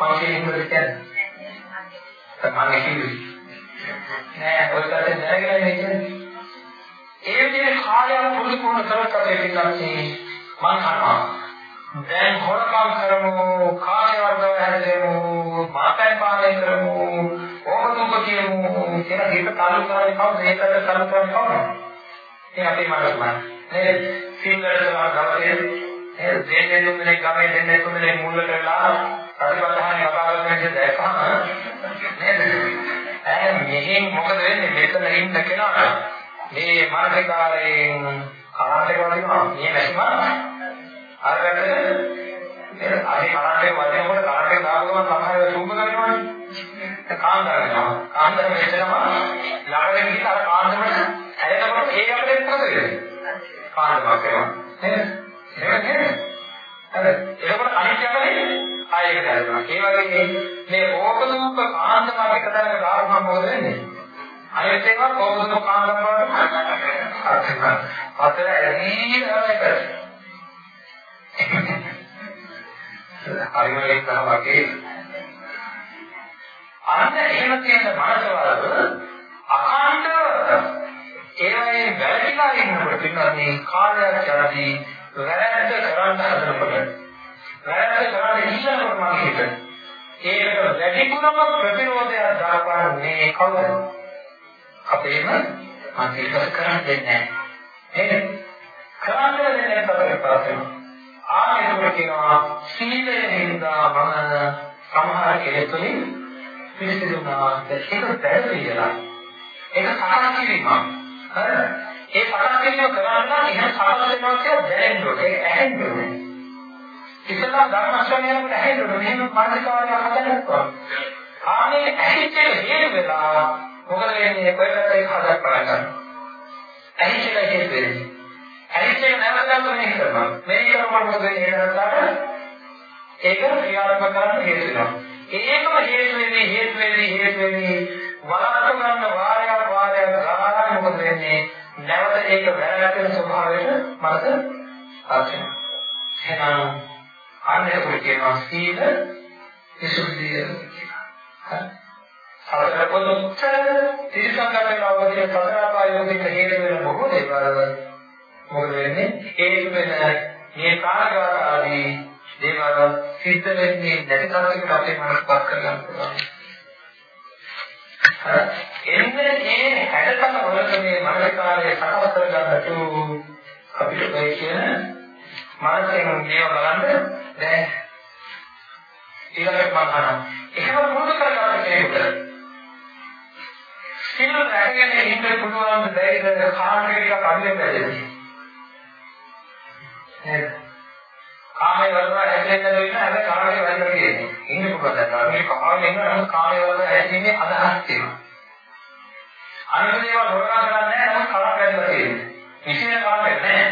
මම කියන්නේ කියන්නේ. මම කිව්වේ. නෑ ඔය පැත්තෙන් දැනගෙන ඉන්නේ. ඒ විදිහේ කාලයක් පුරුදු පුහුණු කරත් අපේ පිටන්නේ මං කරනවා. දැන් හොරකම් කරමු, කාර්ය වර්ධව හැදෙමු, මාතයන් පාලනය කරමු, ඕකතුක කියමු කියලා හිත කලු කරන්නේ කවුද? ඒකට කලු කරන්නේ කවුද? ඒ අපේ මනසම. නේද? සිංහලට ගමතේ ඒ දෙන්නේ තුනේ ගමේ දෙන්නේ තුනේ මුල්ල කරලා ප්‍රතිපදාහනේ කතා කරන විදිහ දැක්කම නේද? ඈ මෙහෙන් මොකද වෙන්නේ? මෙතන ඉන්න කෙනාට මේ මානසිකාරයෙන් කරාට එක වදිනවා. මේ නැතිම අරකට මේ අහි කරාට එක වදිනකොට කරාට එක දාපුවම සමහර වෙලාවට සූම කරනවා. කාන්දර වෙනවා. කාන්දර මෙච්චරම ළඟට ගිහින් අර කාන්දරට හැරෙනකොට ඒ අපිට මොකද වෙන්නේ? කාන්දරයක් වෙනවා. නේද? එහෙම නේද? හරි. එතකොට අනිත් යකනේ ආයෙක දැනෙනවා. ඒ වගේ මේ ඕපදූප කාන්දරයක් එක තැනක දාපුවම මොකද වෙන්නේ? අනිත් ඒවා ඕපදූප කාන්දර වලට අර්ථකථන. අතර ඇදී තමයි කරන්නේ. හරිම ඒක තමයි අන්න එහෙම තියෙන මනසවල අඛණ්ඩව ඒවයේ වැරදිලා ඉන්නකොට පින්නන්නේ කාලයක් යනදී වැරද්ද කරන්න හදනකොට වැරද්ද කරන්න ඉන්නකොට මම හිතන්නේ ඒකට වැඩිපුරම ප්‍රතිරෝධයක් දක්වන්නේ කවුද? අපේම මන්දිරකට කරන්න දෙන්නේ නැහැ. නේද? කරන්න දෙන්නේ නැහැ පස්සේ. ආයෙත් කියනවා සීලයෙන් හින්දා මම සමහර කෙලෙස් වලින් පිළිසිදුනා ඒක බැහැ ඒක සකස් කිරීමක්. හරිද? ඒ සකස් කිරීම කරන්න නම් එහෙම සකස් වෙනවා කියලා දැනෙන්න ඕනේ. ඒක ඇහෙන්න ඕනේ. ඉතලා ධර්ම ශ්‍රවණයට ඇහෙන්න ඕනේ. මෙහෙම මානසිකාරය හදන්නත් ආනේ ඇහිච්ච හේතු වෙලා මොකද වෙන්නේ? කොහෙකට ඒක හදන්න පටන් ගන්නවා. ඇහිච්ච එක හේතු වෙන්නේ. ඇහිච්ච එක නැවතත් මෙහෙ කරනවා. මෙහෙ කරනකොට මොකද වෙන්නේ? ඒක ක්‍රියාත්මක කරන්න හේතු වෙනවා. ඒකම හේතු වෙන්නේ හේතු වෙන්නේ හේතු වෙන්නේ වලක්ව ගන්න වාරයක් වාරයක් ගානක් මොකද වෙන්නේ නැවත ඒක වැරැදෙන ස්වභාවයට මනස ආශ්‍රය එහෙනම් අන්නේ කියනවා සීල විසුද්ධිය කියලා. හරි. සතරකොච්චර තිරසංගතේ අවබෝධය සතරපායෝගික හේතු වෙන බොහෝ දේවල් මොකද වෙන්නේ? හේතු වෙන මේ කාර්යගත ආදී දේවල් සිද්ධ වෙන්නේ නැති තරමකට අපේ මනස පත් කරගන්න පුළුවන්. එන්නේ මේ හැඩතල වලට මේ මනසකාරයේ සකස් කරගන්නතු අපිට මේ කියන මනසෙන් මේව බලන්න දැන් ඊළඟට මම අහනවා. එහෙම මුළු කරගන්න කෙනෙකුට සිල් රැකගෙන ඉන්න පුළුවන් දෙයක කාමයේ ටිකක් අඩු වෙන්නේ නේද? කාමයේ වලට හැදෙන්න වෙන හැබැයි කාමයේ වැඩිලා තියෙන්නේ. ඉන්න පුළුවන් දැන් මේ කාමයේ ඉන්න නම් කාමයේ වලට හැදෙන්නේ අදහස් තියෙනවා. අනිත් දේවල් හොරකම් කරන්නේ නැහැ නමුත් කරක් වැඩිලා තියෙන්නේ. විශේෂ කරක් නැහැ.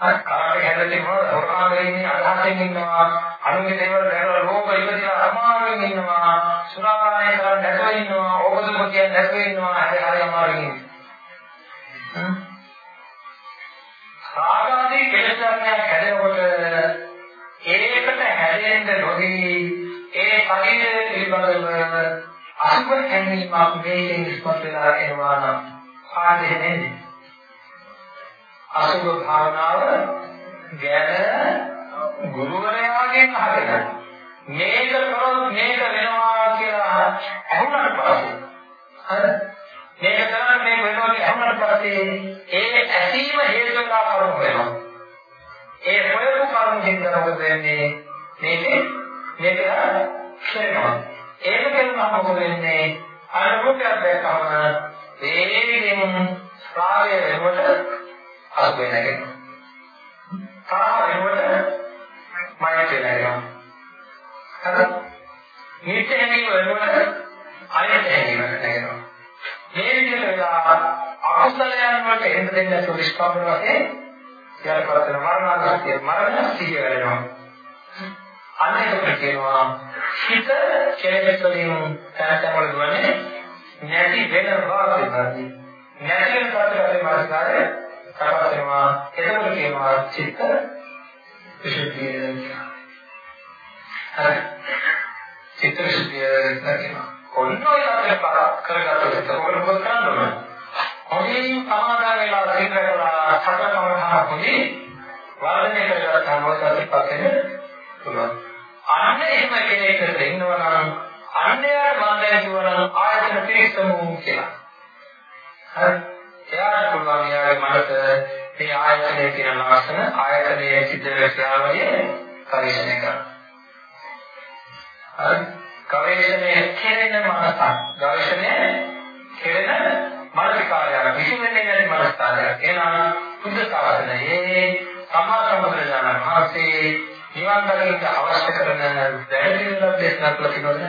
අර කරක් හැදෙන්නේ මොනවද? හොරකම් කරන්නේ අදහසෙන් ඉන්නවා. අනුන්ගේ දේවල් දැකලා ලෝභ ඉපදිලා අමාරුවෙන් ඉන්නවා. සුරාපානය කරන්නේ නැතුව ඉන්නවා. ඕකදුක කියන්නේ නැතුව ඉන්නවා. හරි හරි අමාරුවෙන් ඉන්නවා. රාගාදී කෙලෙස් ධර්මයන් හැදෙනකොට ඒකට හැදෙන්න නොදී ඒ ශරීරය පිළිබඳව අසුබ හැඟීමක් මේකෙන් ඉස්මතු වෙලා එනවා නම් පාඩේ නේද? අසුබ භාවනාව ගැන ගුරුවරයාගෙන් අහගෙන මේක කරොත් මේක වෙනවා කියලා අහුනට පස්සේ හරි? මේක කරන්නේ මේක වෙනවා කියලා අහුනට පස්සේ ඒ ඇසීම හේතු වෙලා කරුණු වෙනවා. ඒ හොයපු කරුණු හින්දා මොකද වෙන්නේ? මේකේ මේක ක්ෂේත්‍රය ඒක කියනවා මොකද වෙන්නේ? අනුභවයක් දැක්කම වේගෙන් රාගය වෙනකොට අසු වෙනගෙන. තරහ වෙනකොට මෛත්‍රිය වෙනවා. හරි. නිත්‍ය හැඟීම වෙනකොට අනිත්‍ය හැඟීම වෙනවා. මේ විදිහට වෙලා අකුසලයන් වලට එන්න දෙන්නේ නැතුව නිෂ්පාදන වශයෙන් ඊට පස්සේ මරණාසතිය මරණ සිහිය වෙනවා. අන්නේකට කියනවා හිත කෙලෙස් වලින් තනතම වල දුවන්නේ නැති වෙන වාසියයි. නැති වෙන පස්සේ මානසිකාරය සකස් වෙනවා. එතකොට කියනවා චිත්ත විසුද්ධිය. හරි. චිත්ත විසුද්ධිය කියනවා. ඔන්න ඔය අතර කරගත්තොත් ඔකට මොකද කරන්න ඕන? හොඳින් සමාදාන වෙලා සිහිරකලා සතරකම තමයි වර්ධනය කරගත්තාම ඔය සතිපස්සෙන් පුළුවන්. අන්න එහෙම කෙනෙක්ට ඉන්නවා නම් අන්‍යයන් මම දැන් කියවනම් ආයතන පිරික්සමු කියලා. හරි. එයාට පුළුවන් එයාගේ මනස මේ ආයතනයේ තියෙන ලක්ෂණ ආයතනයේ සිද්ධ වෙන ක්‍රියාවලිය පරිශීලනය කරනවා. හරි. ගවේෂණය කෙරෙන මනසක්. ගවේෂණය කෙරෙන මානසිකාරයක් විසින්නේ නැති මනස්කාරයක්. එනවා බුද්ධ ශාසනයේ සම්මා සම්බුදුරජාණන් වහන්සේ නිවන් දකින්න අවශ්‍ය කරන වැඩ පිළිවෙලක් දේශනා කළ තියෙනවද?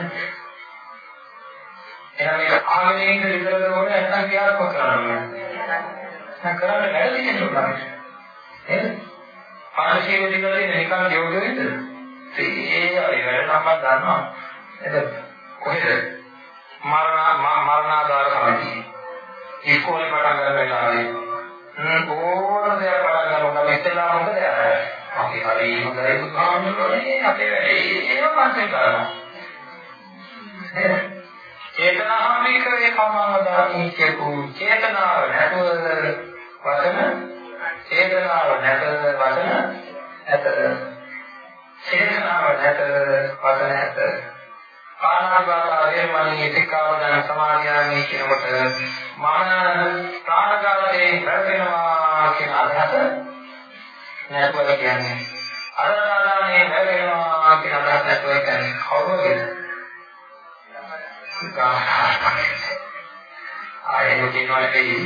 එහෙනම් මේක ආගෙන ඉන්න විතරද ඕනේ නැත්නම් ක්‍රියාත්මක කරන්න ඕනේ? නැත්නම් කරන්න වැඩ තියෙනවා නේද? පාරශීල දිගට නිකන් යෝග වෙන්නද? ඒ අය වැඩ නම් මම දන්නවා. එතකොට කොහෙද? මරණ මරණාදාර සමිතිය. ඉස්කෝලේ පටන් ගන්න වෙලාවේ ඕන දෙයක් පටන් ගන්නවා නම් ඉස්සෙල්ලා මොකද යන්නේ? අපි හරි හොඳයි බුදුහාමුදුරනේ අපේ ඒව පස්සේ කරනවා. චේතනාමීකරේ කමවදානී කියපු චේතනාව. නැතුව වචන. චේතනාව නැත වචන ඇත. චේතනාව නැත වචන ඇත. ආනාපාන වේමණී සික්ඛාපදං සමාධියාමි කියනකොට මන ප්‍රාණඝාතයේ වැරදෙනවා කියන අදහස නැතුව කියන්නේ අරදානේ වැරදෙනවා කියන අදහස නැතුව කියන්නේ කවුරුද? ආයෙත් කියනවා නෙවෙයි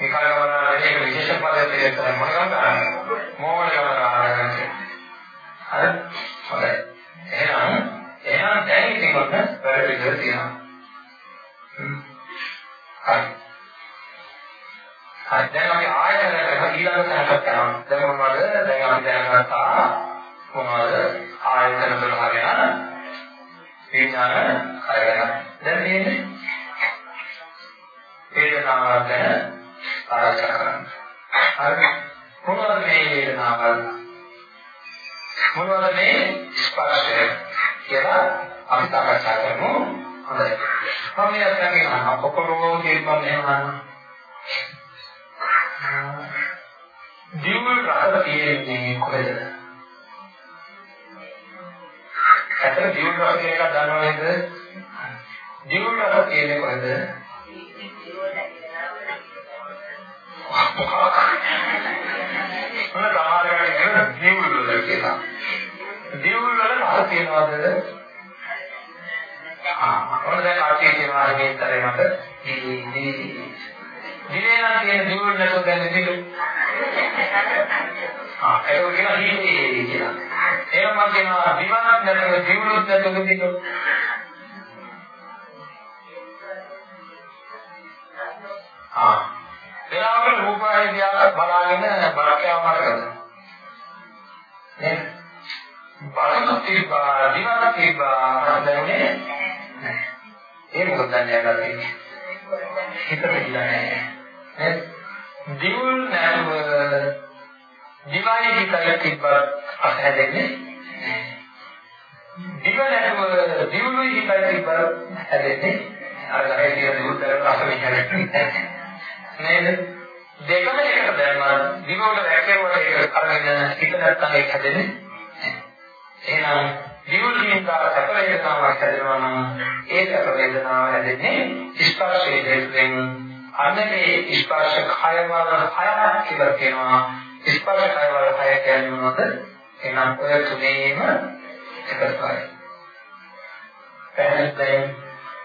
විකල් ගමනාරේ ඒක විශේෂ පදයක් තමයි. මොන ගමනාරේ මොන ගමනාරේ හරි. හොඳයි එහෙනම් එහෙනම් දැන් ඉතින් ඔන්න වැඩ පිළිවෙල තියෙනවා. හරි. හරි දැන් අපි ආයතනයකට ඊළඟ තැනකට යනවා දැන් මොනවද දැන් අපි දැනගත්තා මොනවද ආයතන 12 ගැන විඥාන කය ගැන දැන් තියෙන්නේ වේදනාවක් ගැන ආරක්ෂා කරන්න. හරි. මොනවද මේ වේදනාවල්? මොනවද මේ ස්පර්ශය කියලා අපි සාකච්ඡා කරමු. හොඳයි. මම මේ අතකින් අහන ඔක්කොම කියපම් එහෙම දිවුල් රස තියෙන්නේ කොහෙද? ඇත්තට දිවුල් රස කියන එක දන්නවද? දිවුල් රස තියෙන්නේ කොහෙද? මොන සමහරකට කියන දියුල් වල කියලා. දියුල් වල රස තියනවාද? ආ මොන දැන් ආටි කියනවා මේ තරේ මත දී දී දිනේ නම් තියෙන දියුල් නැතුව දැන් දිලු. ආ ඒක කියන දීදී කියලා. එහෙනම් මම කියනවා දිවනක් නැතුව දියුලුත් නැතුව දිලු. ආ වෙලාවකට රූපය දිහා බලාගෙන බලකෑව මතකද? නේද? බලන තිබ්බා, දිනන තිබ්බා, දැනුනේ නැහැ. ඒ මොකද දැනගලා තියෙන්නේ? හිත දෙilla නැහැ. නේද? දිවුල් නැතුව දිවයි හිතයි තිබ්බ අහැදෙන්නේ දිව නැතුව දිවුලුයි හිතයි තිබ්බ හැදෙන්නේ අර ගහේ තියෙන දිවුල් කරලා අස මෙහෙරෙන්නේ නේද? දෙකම එකට දැම්මා දිවවල රැකෙවට ඒක අරගෙන හිත නැත්තම් ඒක හැදෙන්නේ එහෙනම් දිවුලින් දා සැප වේදනාවක් හැදෙනවා නම් ඒ සැප වේදනාව හැදෙන්නේ ස්පර්ශයේ හේතුවෙන් අන්නේ ස්පර්ශ කයවල හයක් කියලා කියනවා ස්පර්ශ කයවල හය කියන්නේ මොනවද? එහෙනම් ඔය තුනේම එකතුයි පැහැදිලිද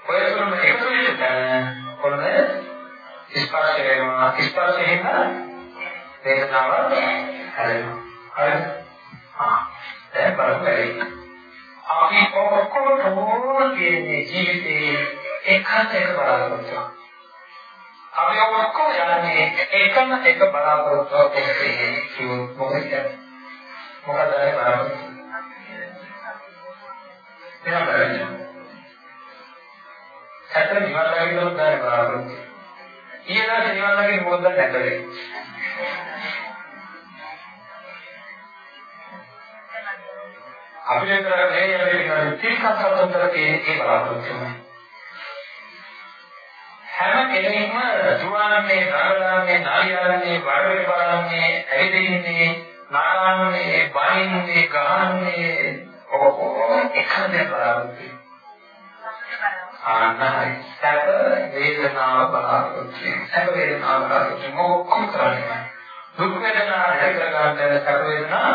ඔය තුනම එකතු වෙච්ච තැන කොහොමද? ස්පර්ශ වෙනවා. ස්පර්ශයෙන් වේදනාව හැදෙනවා හරිද? ආ දැන් බලන්න අපි ඔක්කොම කියන්නේ ජීවිතේ එකත් එක බලාපොරොත්තු අපි ඔක්කොම යන්නේ එකම එක බලාපොරොත්තු ඔස්සේ කිව්වොත් මොකද කියන්නේ? මොකද ඒ බලාපොරොත්තු? එහෙනම් බලන්න ඇත්තට නිවන් දකින්නත් බෑ බලාපොරොත්තු. ඊළඟ නිවන් දකින්න මොකද නැතලේ අපිට විතර නෙවෙයි අපිට තිරකම් සතුන්තරකේ ඒ බලාපොරොත්තු වෙනවා. හැම කෙනෙක්ම දුවන්නේ, දඟලන්නේ, නාලියන්නේ, වඩවෙට බලන්නේ, ඇවිදින්නේ, නටන්නේ, බනින්නේ, ගහන්නේ ඔක්කොම එකම දේ බලාපොරොත්තු ආනයි සැප වේදනාව බලාපොරොත්තු. සැප වේදනාව බලාපොරොත්තු. ඔක්කොම කරන්නේ? දුක් වේදනා ඇති කරගන්න සැප වේදනා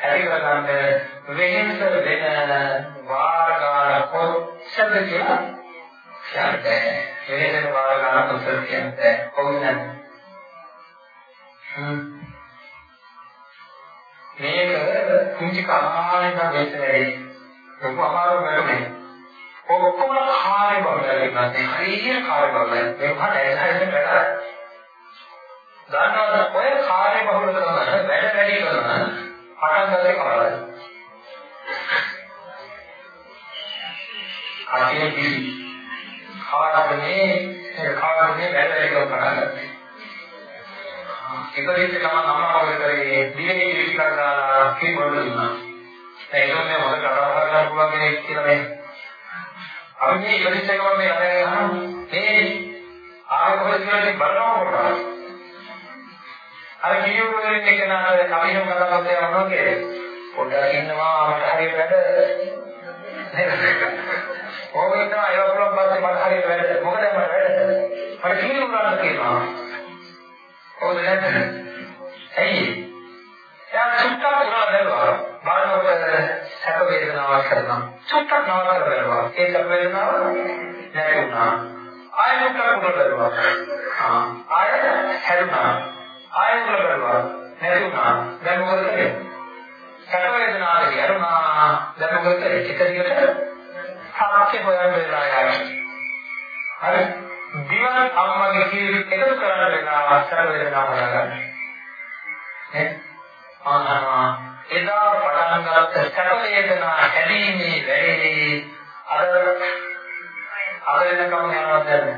ඇති කරගන්න වෙහෙස වෙන වාර ගන්න කොච්චරද කියලා කියන්නේ වෙහෙස වාර ගන්න කොච්චර කියන්නේ කොහොමද මේක කුංචි කාලේ නම් වෙච්ච වැඩේ ලොකු අමාරු වැඩක් ඔක්කොම කාර්ය බහුලයි නැත්නම් හරියට කාර්ය බහුලයි මේක මට ඇයිද වැඩ දන්නවද ඔය කාර්ය බහුල කරන වැඩ වැඩි කරන පටන් ගන්නේ කරලා කටිය කිසි කාර්යනේ කාර්යනේ වැඩ වැඩි කරන පටන් ගන්නවා එක දෙයක් තමයි අම්මා වගේ කරේ? දිනේ කිසි කරලා කීබෝඩ් දුන්නා ඒක මේ මොකද කරා ගන්න පුළුවන් කෙනෙක් කියලා මේ. අපි මේ ඉවරිච්ච එකම මේ අරගෙන අහනවා මේ ආයෙ කොහෙද කියලා ඉතින් බලනවා කොටා අර කියුව වෙන එක නාද අපි නම් කතා කරලා යනවා කියන්නේ පොඩ්ඩක් ඉන්නවා මට හරියට වැඩ. ඕක ඉන්නවා ඒක පුළුවන් පස්සේ මට හරියට වැඩ මොකද මට වැඩ මට කියුව ගන්න කියනවා ඕක නැත්නම් ඇයි? එයා සුට්ටක් පුරා දැරුවා බලනකොට සැප වේදනාවක් කරනවා සුට්ටක් නවත්තලා බලනවා ඒ සැප වේදනාව නැති වුණා. ආයෙ සුට්ටක් පුරා දැරුවා ආ ආයෙ හැරුණා ආයෙ පුරා දැරුවා නැති වුණා. දැන් මොකද කරන්නේ? සැප වේදනාව හැරුණා දැන් මොකද කරන්නේ? එක දිගට සාක්ෂි හොයන්න වෙලා යනවා. හරි? දිවන් අම්මගේ කීරි එකතු කරන්න වෙලා සැප වේදනාව හොයාගන්න. නේ? ආහා. එදා පටන් ගත්ත සැප වේදනා හැදීමේ වැඩේ අද අද වෙනකම් යනවා දැන්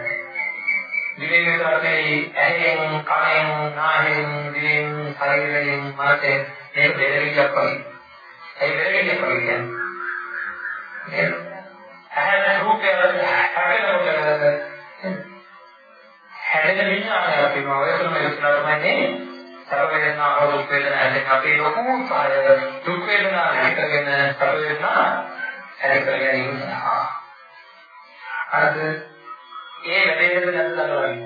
දිවෙන් විතරේ ඇහෙන් කනෙන් නාහෙන් දිවෙන් ශරීරයෙන් මනසෙන් මේක දෙලෙලියක් වගේ ඒ දෙලෙලියක් වගේ කියන්නේ. ඇහෙන රූපය හැදෙනකොට හැදෙන විඤ්ඤාණය තියෙනවා ඒක තමයි ඉස්සරහට සැප වේදනා හෝ දුක් වේදනා ඇතින් අපේ ලොකු සාය දුක් වේදනා නැතිකගෙන සැප වේදනා ඇති කර ගැනීම සඳහා. අද ඒ වැඩේද නැද්ද දන්නවද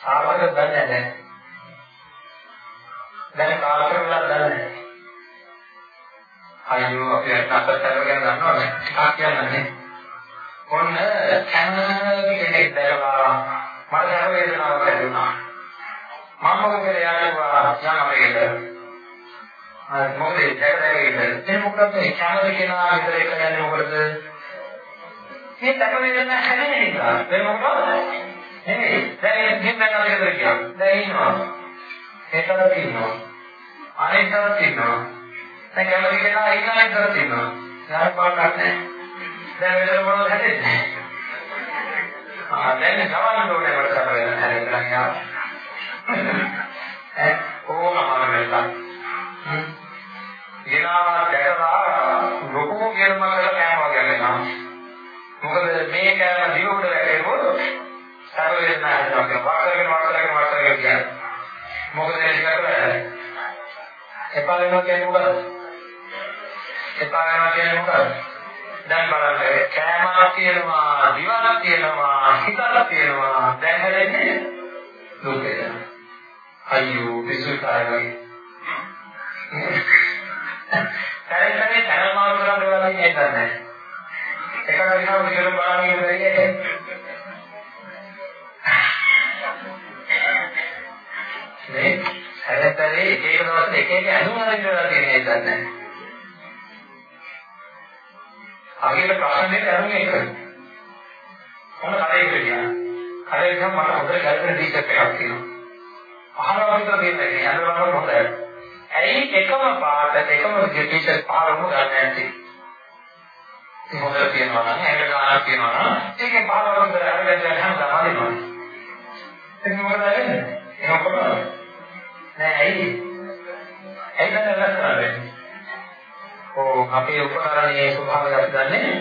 සාපක දන්නේ නැහැ. දැන් කාලක වෙලා දන්නේ නැහැ. අයියෝ අපි අත්තරතර ගැන දන්නවද ටිකක් කියන්නේ. ඔන්න කැමති කෙනෙක් දැකලා මට සැප වේදනාවක් ඇති වුණා මම මොකද යාළුවා යන අපේට. අර මොකද දැකලා ඉන්නේ? ඒ මොකද මේ කැමති කෙනා විතර එක යන්නේ මොකද මේ තක වේදන හැදෙන නිසා. ඒ මොකද නෙමෙයි. දැන් හින්දා නේද කියන්නේ දැන් ඉන්නවා. ඒකට ඉන්නවා. අනේකට ඉන්නවා. දැන් කැමති කෙනා ඉන්න එකකට ඉන්නවා යාර පාඩක් නැහැ. දැන් වෙන මොනවද හැදෙන්නේ? ආ දැන් ගවන්න ඕනේ වල සර වෙන හැදෙන්න යා ඈ ඕනම වෙලා ගෙනාවා දැකලා ලොකු ගෙනම කරලා කෑම වගේ වෙනවා මොකද මේ කෑම දිනුට වැටෙනකොට සැප වේදනා හිතනවා වා කරගෙන වා කරගෙන වා කරගෙන කියන්නේ. මොකද ඒක කරන්නේ එපා වෙනවා කියන්නේ මොකද එපා වෙනවා කියන්නේ මොකද දැන් බලන්න කෑමක් තියෙනවා දිවනක් තියෙනවා හිතක් තියෙනවා දැන් හැදෙන්නේ දුක වෙනවා අයියෝ පිසුකාය වගේ. දැන් තමයි තන මාරු කරන්න වෙලා තියෙන්නේ නැහැ. එකක් දිනව විතර බලන්න ඉන්නේ නේ හැරතරේ එක එක දවස් එක එක අනුමාන ඉඳලා තියෙන එක නැහැ. අගේට ප්‍රශ්නේ අරුනේ එක. මොන කඩේකට ගියා. කඩේ ගියාම මට හොඳට ගැලපෙන ටීෂර්ට් එකක් තියෙනවා. පහළ විතර දෙන්නේ යන බලන්න හොඳයි. ඇයි එකම පාට එකම ටීෂර්ට් පහළම ගන්න නැති? ඉතින් හොඳට කියනවා නම් ඇඟ ගානක් කියනවා නම් ඒකේ පහළ විතර අරගෙන යන හැමදාම හදිනවා. ඒක මොකද වෙන්නේ? එහෙම කරනවා. නෑ ඇයි? ඇයි දැන් ලස්සන වෙන්නේ? ඕ අපේ උපකරණයේ ස්වභාවය අපි දන්නේ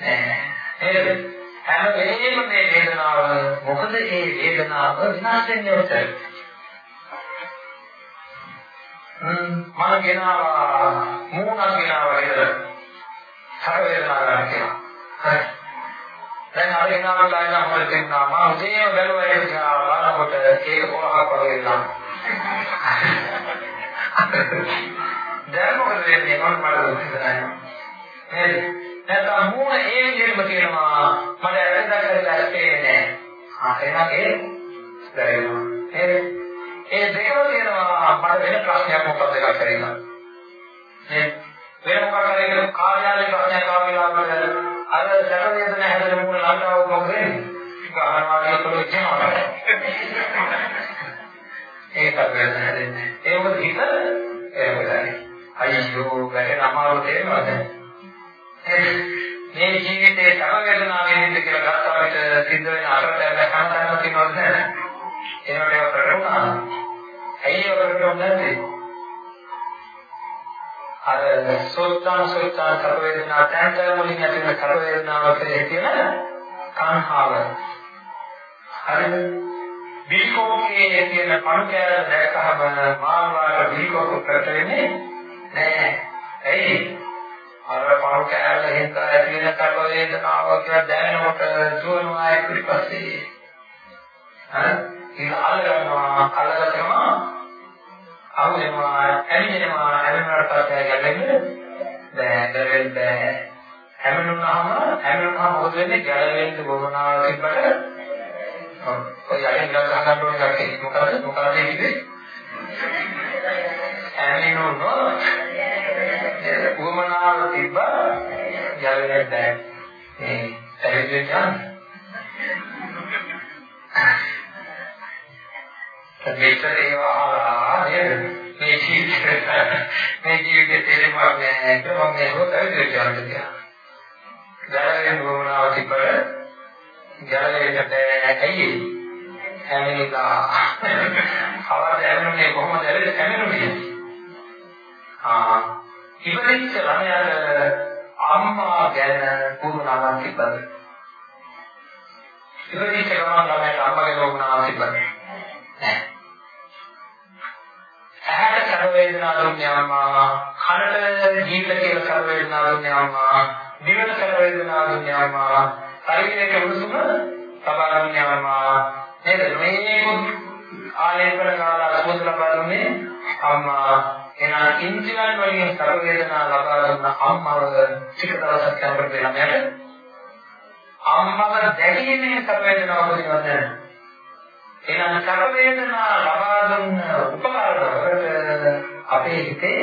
නැහැ. නේද? හැම වෙලේම මේ වේදනාව මොකද? ඒ වේදනාව විනාශ වෙන්නේ ඔතන මම ගෙනාවා මූණක් ගෙනාවා විතර හර වේදනාව ගන්න කියලා. හරි. දැන් අර ගෙනාවලා එන හොර තින්නා මම උදේම බැලුවා ඒක දිහා බලනකොට ඒක පොරහක් වගේ නම. දැන් මොකද වෙන්නේ? මම මට හිතනවා නේද නැත්නම් මූණ ඒ විදිහටම තියෙනවා. මට ඇත්තට කරලා පේන්නේ නැහැ. ආ එහෙනම් ඒ දැනෙනවා. නේද ඒ දෙකම තියෙනවා. මට වෙන ප්‍රශ්නයක් මොකක්ද එකක් කරේනවා නේද වෙන මොකක් හරි කාර්යාලේ ප්‍රශ්නයක් ආව වෙලාවට අර සැප වේදන හැදෙන මුල ලංකාව මොකද වෙන්නේ? ගහනවා කියනකොට කියනවා ඒක වේදන හැදෙන්නේ ඒ මොකද හිත ඒක මොකදනේ අයියෝ ගැටෙන අමාරු තේරෙනවද මේ ජීවිතේ සැප වේදනාවෙන් ඉන්න කියලා ගත්තා විට සිද්ධ වෙන අරතැන හැමතැනම තියෙනවද නැහැ ඒවට ඒක ප්‍රකටුණා. ඇයි ඒක ප්‍රකට නැත්තේ? අර සෝත්තාන සෝත්තාන කප වේදනා තැන්තර මුලින් ඇති වෙන කප වේදනාව කෙරෙහි තියෙන කාංහාව. හරිද? බිල්කෝකේ තියෙන පණු කෑල්ල දැක්කහම මානවාට බිල්කෝක ප්‍රකට වෙන්නේ නැහැ. ඇයි? අර පණු කෑල්ල හින්දා ඇති වෙන කප වේදනාව කියලා දැනෙනකොට දුවනවා ඒ පිටිපස්සේ. හරි? ඒක අල්ල ගන්නවා අල්ලගත්තම අහු වෙනවා ඇලිනවා ඇලිනාට පස්සේ ගැලෙන්න බෑ ගැලෙන්න බෑ හැමනුනහම හැමනුනහම මොකද වෙන්නේ ගැලවෙන්න බොමනාව තිබ්බට ඔය යටින් ඉඳන් ගන්න ඕන එකක් මොකද මොකද කියන්නේ ඇලිනුනෝ බොමනාව තිබ්බ ගැලවෙන්න බෑ මේ ඇලිදෙන්න මෙතන ඒවා අහලා නේද? මේ ජීවිතේ මේ ජීවිතේ තේරුමක් නැහැ කියලා මම මේක ඇවිත් කියනවා. ජලයෙන් වුණාව තිබ්බට ජලයට ඇයි ඇමිලා අවද ඇමිනුනේ කොහොමද? ඇමිනුනේ ආ. ඉවරිච්ච ළමයාට අම්මා ගැන පුරුණාවක් තිබ්බද? ඉවරිච්ච ගමන් ළමයාට අම්මා ගැන පුරුණාවක් තිබ්බද? නැහැ ඇහැට සැප වේදනා දුන්නේ අම්මා කනට ජීවිත කියලා සැප වේදනා දුන්නේ අම්මා දිවට සැප වේදනා දුන්නේ අම්මා ශරීරයේ උණුසුම සබා දුන්නේ අම්මා. නේද? මේක ආලේපන කාලා සුවඳ ලබා දුන්නේ අම්මා. එහෙනම් ඉන්ද්‍රියන් වලින් සැප වේදනා ලබා දුන්න අම්මව ටික දවසක් යනකොට ළමයාට අම්මව දැකීමේ සැප වේදනාව උපදිනවද එහෙනම් සැප වේදනා ලබා දුන්න උපකාරවලට අපේ හිතේ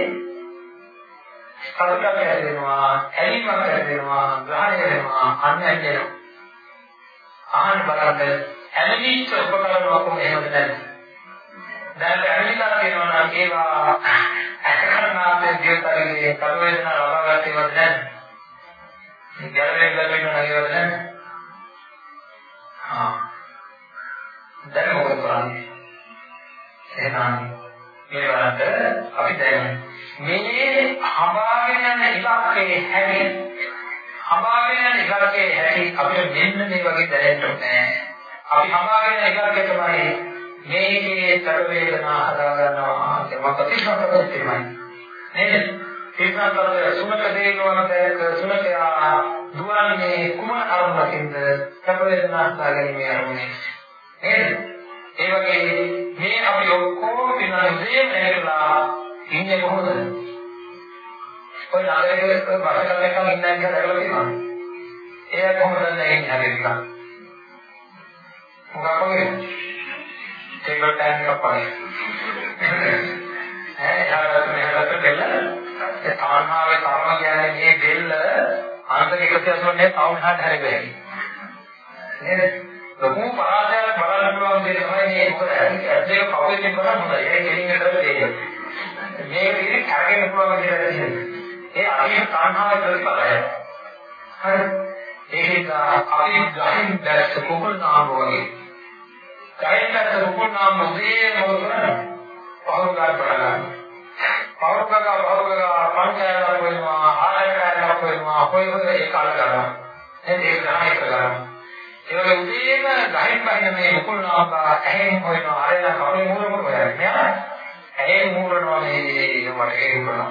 සතුටක් ඇති වෙනවා, ඇලීමක් ඇති වෙනවා, ග්‍රහණය වෙනවා, අන්‍යයන් වෙනවා. අහන්න බලන්න ඇලීච්ච උපකරණ ඔක්කොම එහෙමද නැද්ද? දැන් ඇලීලා තියෙනවා නම් ඒවා අකරණාතේ ජීවිතයේ සැප වේදනා ලබා ගන්නවද නැද්ද? ගැලවෙන්න ගැලවෙන්න නේද නැද්ද? ආ දැන් මොකද කරන්නේ? එහෙනම් මේ වලට අපි දැන් මේ හඹාගෙන යන ඉලක්කයේ හැටි හඹාගෙන යන ඉලක්කයේ හැටි අපිට මෙන්න මේ වගේ දැනෙන්න ඕනේ. අපි හඹාගෙන යන ඉලක්කය තමයි මේකේ තර වේදනා හදා ගන්නවා ඒක ප්‍රතිශතකත් තමයි. නේද? ඒකකට සුනක දේනවන්තයක සුනකයා දුවන්නේ කුමන අරමුණකින්ද? තර වේදනා හදා ගැනීම අරමුණේ. නේද? ඒ වගේ මේ අපි ඔක්කොම පිනන්නේ නැගලා ඉන්නේ කොහොමද? ඔය නගරේ බස කරනකම් ඉන්න එක දැකලා තියෙනවා. ඒ කොහොමද ඉන්නේ හැදෙන්න? මොකක් වගේ? ටේබල් ටෑන් එකක් වගේ. ඈ හරත් මෙහෙලට දෙල්ල ඒ තාන්හාවේ කර්ම කියන්නේ මේ දෙල්ල අන්තක 180 නේ තවම හරියට හැරෙන්නේ. නේද? ලොකු පරාජයක් බලන්න පුළුවන් දේ තමයි මේ මොකද ඇස් දෙක කවුරුකින් බලන්න හොඳයි. ඒක කෙලින් විතරද දෙන්නේ. මේක ඉතින් කරගෙන පුළුවන් කියලා තියෙනවා. ඒ අතීත සංහාව ප්‍රතිපලය. හරි. ඒක අපි ගහින් දැස්ස කුකුල් නාම වගේ. ගහින් දැස්ස කුකුල් නාම උදේ මොකද කරන්නේ? පහු ගන්න බලන්න. පවුගගා පවුගගා පංචයලක් වෙනවා ආයතනයක් වෙනවා හොය හොය ඒක අල්ල ගන්නවා එහෙනම් ඒක ග්‍රහණය කරගන්නවා ඒ වගේ උදේම ගහින් බහින මේ මුකුල් නාමක ඇහෙන් හොයනවා අරලා කවුරු මූල මොකද මෙයා ඇහෙන් මූලනවා මේ මට ඒක කරනවා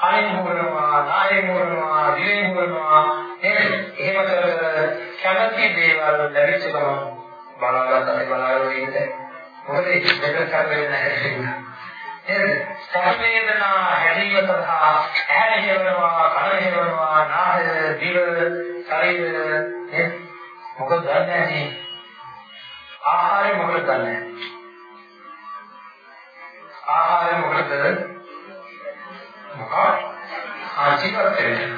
කලින් මූලනවා නායෙන් මූලනවා දිවෙන් මූලනවා නේද එහෙම කර කර කැමති දේවල් ලැබිච්ච ගමන් බලාගන්න බලාගෙන ඉන්නේ මොකද ඒක දෙක කරන්නේ නැහැ නේද? සැප වේදනා හැදීම සඳහා ඇහැ හේවනවා, කන හේවනවා, නාසය, දිව, ශරීරය නේද? මොකද දන්නේ නැහැ. ආහාරය මොකද දන්නේ ආහාරය මොකද? මොකක්ද? ආජීවත වෙන්නේ.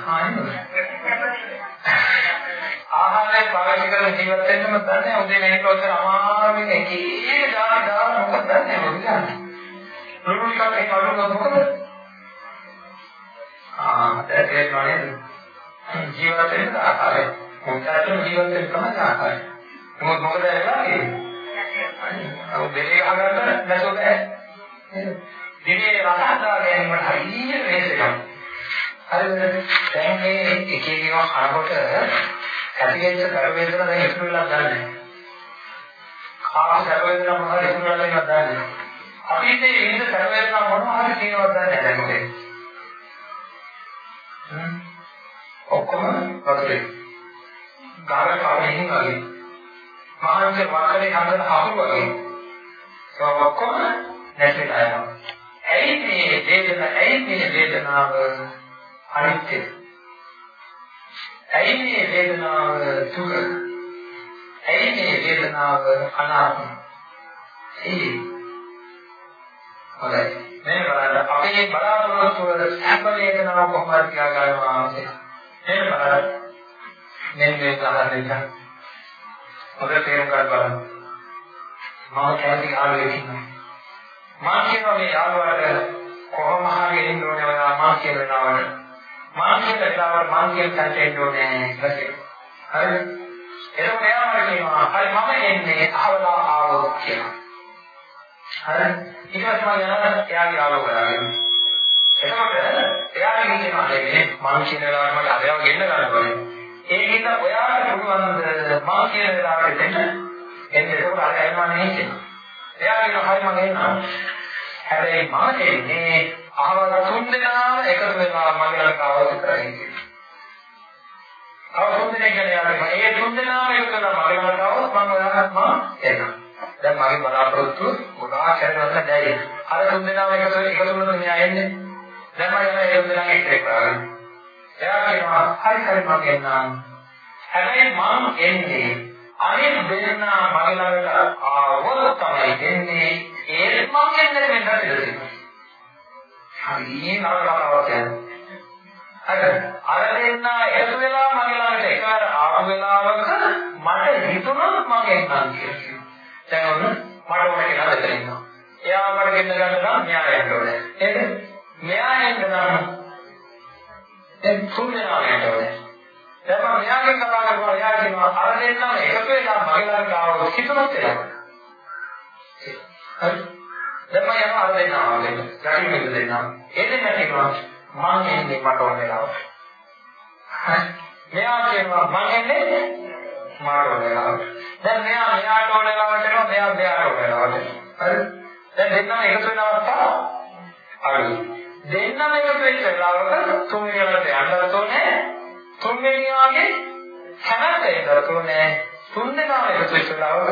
ආහාරය පාවිච්චි කරන ජීවත් වෙන්නම දන්නේ උදේ නැගිටලා ඔතන අමාරුවෙන් එක එක දාන දාන මොකද දන්නේ මොකද? ලුණු ටිකක් එහෙම අඩුනොත් මොකද? ආ දැන් තේරෙනව නේද? ජීවත් වෙන්න ආකාරය. මොකක්ද ජීවත් වෙන්න තමයි ආකාරය. මොකද මොකද වෙලාවේ? අර දෙලේ ගහගන්න නැසෝ බෑ. දිනේ රස හදා ගැනීමට හරියට වෙහෙස එකක්. හරිද? දැන් මේ එක එක ඒවා කනකොට ඇතිවෙච්ච කර වේදනා දැන් ඉතුරු වෙලා ගන්නෑ. කාම සැප වේදනා මොනවද ඉතුරු වෙලා ඉන්නවද දන්නේ නැහැ. අතීතයේ ඉන්න කරවැන්න මොනවා හරි කියනවද දන්නේ නැහැ මොකද? ඔක්කොම වගේ. ගාර කවමින් වගේ. මහන්ස වකලේ හඳන හකුරු වගේ. ඒක ඔක්කොම නැතිලා යනවා. ඇයි මේ වේදන ඇයි මේ වේදනාව අනිත්‍ය? ඇයි මේ වේදනාව දුක? ඇයි මේ වේදනාව අනාත්ම? ඒ හොඳයි. මේ බලන්න අපේ බලාපොරොත්තු වල සැප වේදනාව කොහොමද කියලා ගන්නවා අවශ්‍යයි. මේ බලන්න. මෙන්න මේ උදාහරණයක්. ඔබ තේරුම් ගන්න බලන්න. මම කැමති ආලෝකයක් ඉන්නවා. මම කියනවා මේ යාළුවාට කොහොම හරි එන්න ඕනේ ඔයා මම කියන වෙලාවට. මම කියන වෙලාවට මම කියන තැනට එන්න ඕනේ කියලා කියනවා. හරිද? එතකොට එයා මට කියනවා හරි මම එන්නේ අහවලා ආවොත් කියලා. හරිද? ඊට පස්සේ මම යනවා එයාගේ ආලෝක හොයාගෙන. එතකොට එයාගේ කියනවා නෙමෙයි මං කියන වෙලාවට මට අරයව ගෙන්න ගන්න ඕනේ. ඒකින්ද ඔයාට පුළුවන් මං කියන වෙලාවට දෙන්න එන්න එතකොට අර යනවා නෙමෙයි කියනවා. එයා කියනවා හරි මම එන්නම්. හැබැයි මම එන්නේ අහවල තුන් දෙනාම එකතු වෙලා මගේ ළඟට ආවොත් කරන්නේ කියනවා. අව තුන් දෙනෙක් ගැන යාළුවා ඒ තුන් දෙනාම එකතු වෙලා මගේ ළඟට ආවොත් මම ඔයාලට මම එන්නම්. දැන් මගේ බලාපොරොත්තු ගොඩාක් කරනවට දැයි. අර තුන් දෙනාම එකතු එකතු වුණොත් මෙයා එන්නේ. දැන් මම යන ඒ තුන් දෙනා එක්ක කරගන්න. එයා කියනවා හරි හරි මම එන්නම්. හැබැයි මම එන්නේ අනිත් දෙන්නා මගේ ළඟට ආවොත් තමයි එන්නේ. ඒත් මම එන්නේ වෙන්න දෙන්නේ. හරි නරකතාවක් කියන්නේ. හරි අර දෙන්නා එකතු වෙලා මගේ ළඟට එකවර ආපු වෙලාවක මට හිතුණොත් මම එන්නම් කියලා. දැන් ඔන්න මට ඕන කෙනා මෙතන ඉන්නවා. එයා මට ගෙන්න ගන්න නම් මෙයා යන්න ඕනේ. නේද? මෙයා යන්න නම් දැන් තුන් දෙනා යන්න ඕනේ. දැන් මම මෙයාගෙන් කතා කරනවා එයා කියනවා අර දෙන්නම එකතු වෙලා මගේ ළඟට ආවොත් හිතුනොත් එනවා. හරි. දැන් මම යනවා අර දෙන්නා ආවෙන්න. ගැටි මෙන්න දෙන්නා. ඒ දෙන්නා කියනවා මං එන්නේ මට ඕන වෙලාවට. හරි. මෙයා කියනවා මං එන්නේ මාට ඕන වෙලාවට. දැන් මෙයා මෙයාට ඕන වෙලාවට එනවා මෙයා මෙයාට ඕන වෙලාවට. හරි? දැන් දෙන්නම එකතු වෙන අවස්ථාව හරි. දෙන්නම එකතු වෙච්ච වෙලාවක තුන්වෙනියට යන්නත් ඕනේ. තුන්වෙනියාගේ කනට එන්නත් ඕනේ. තුන් දෙනාම එකතු වෙච්ච වෙලාවක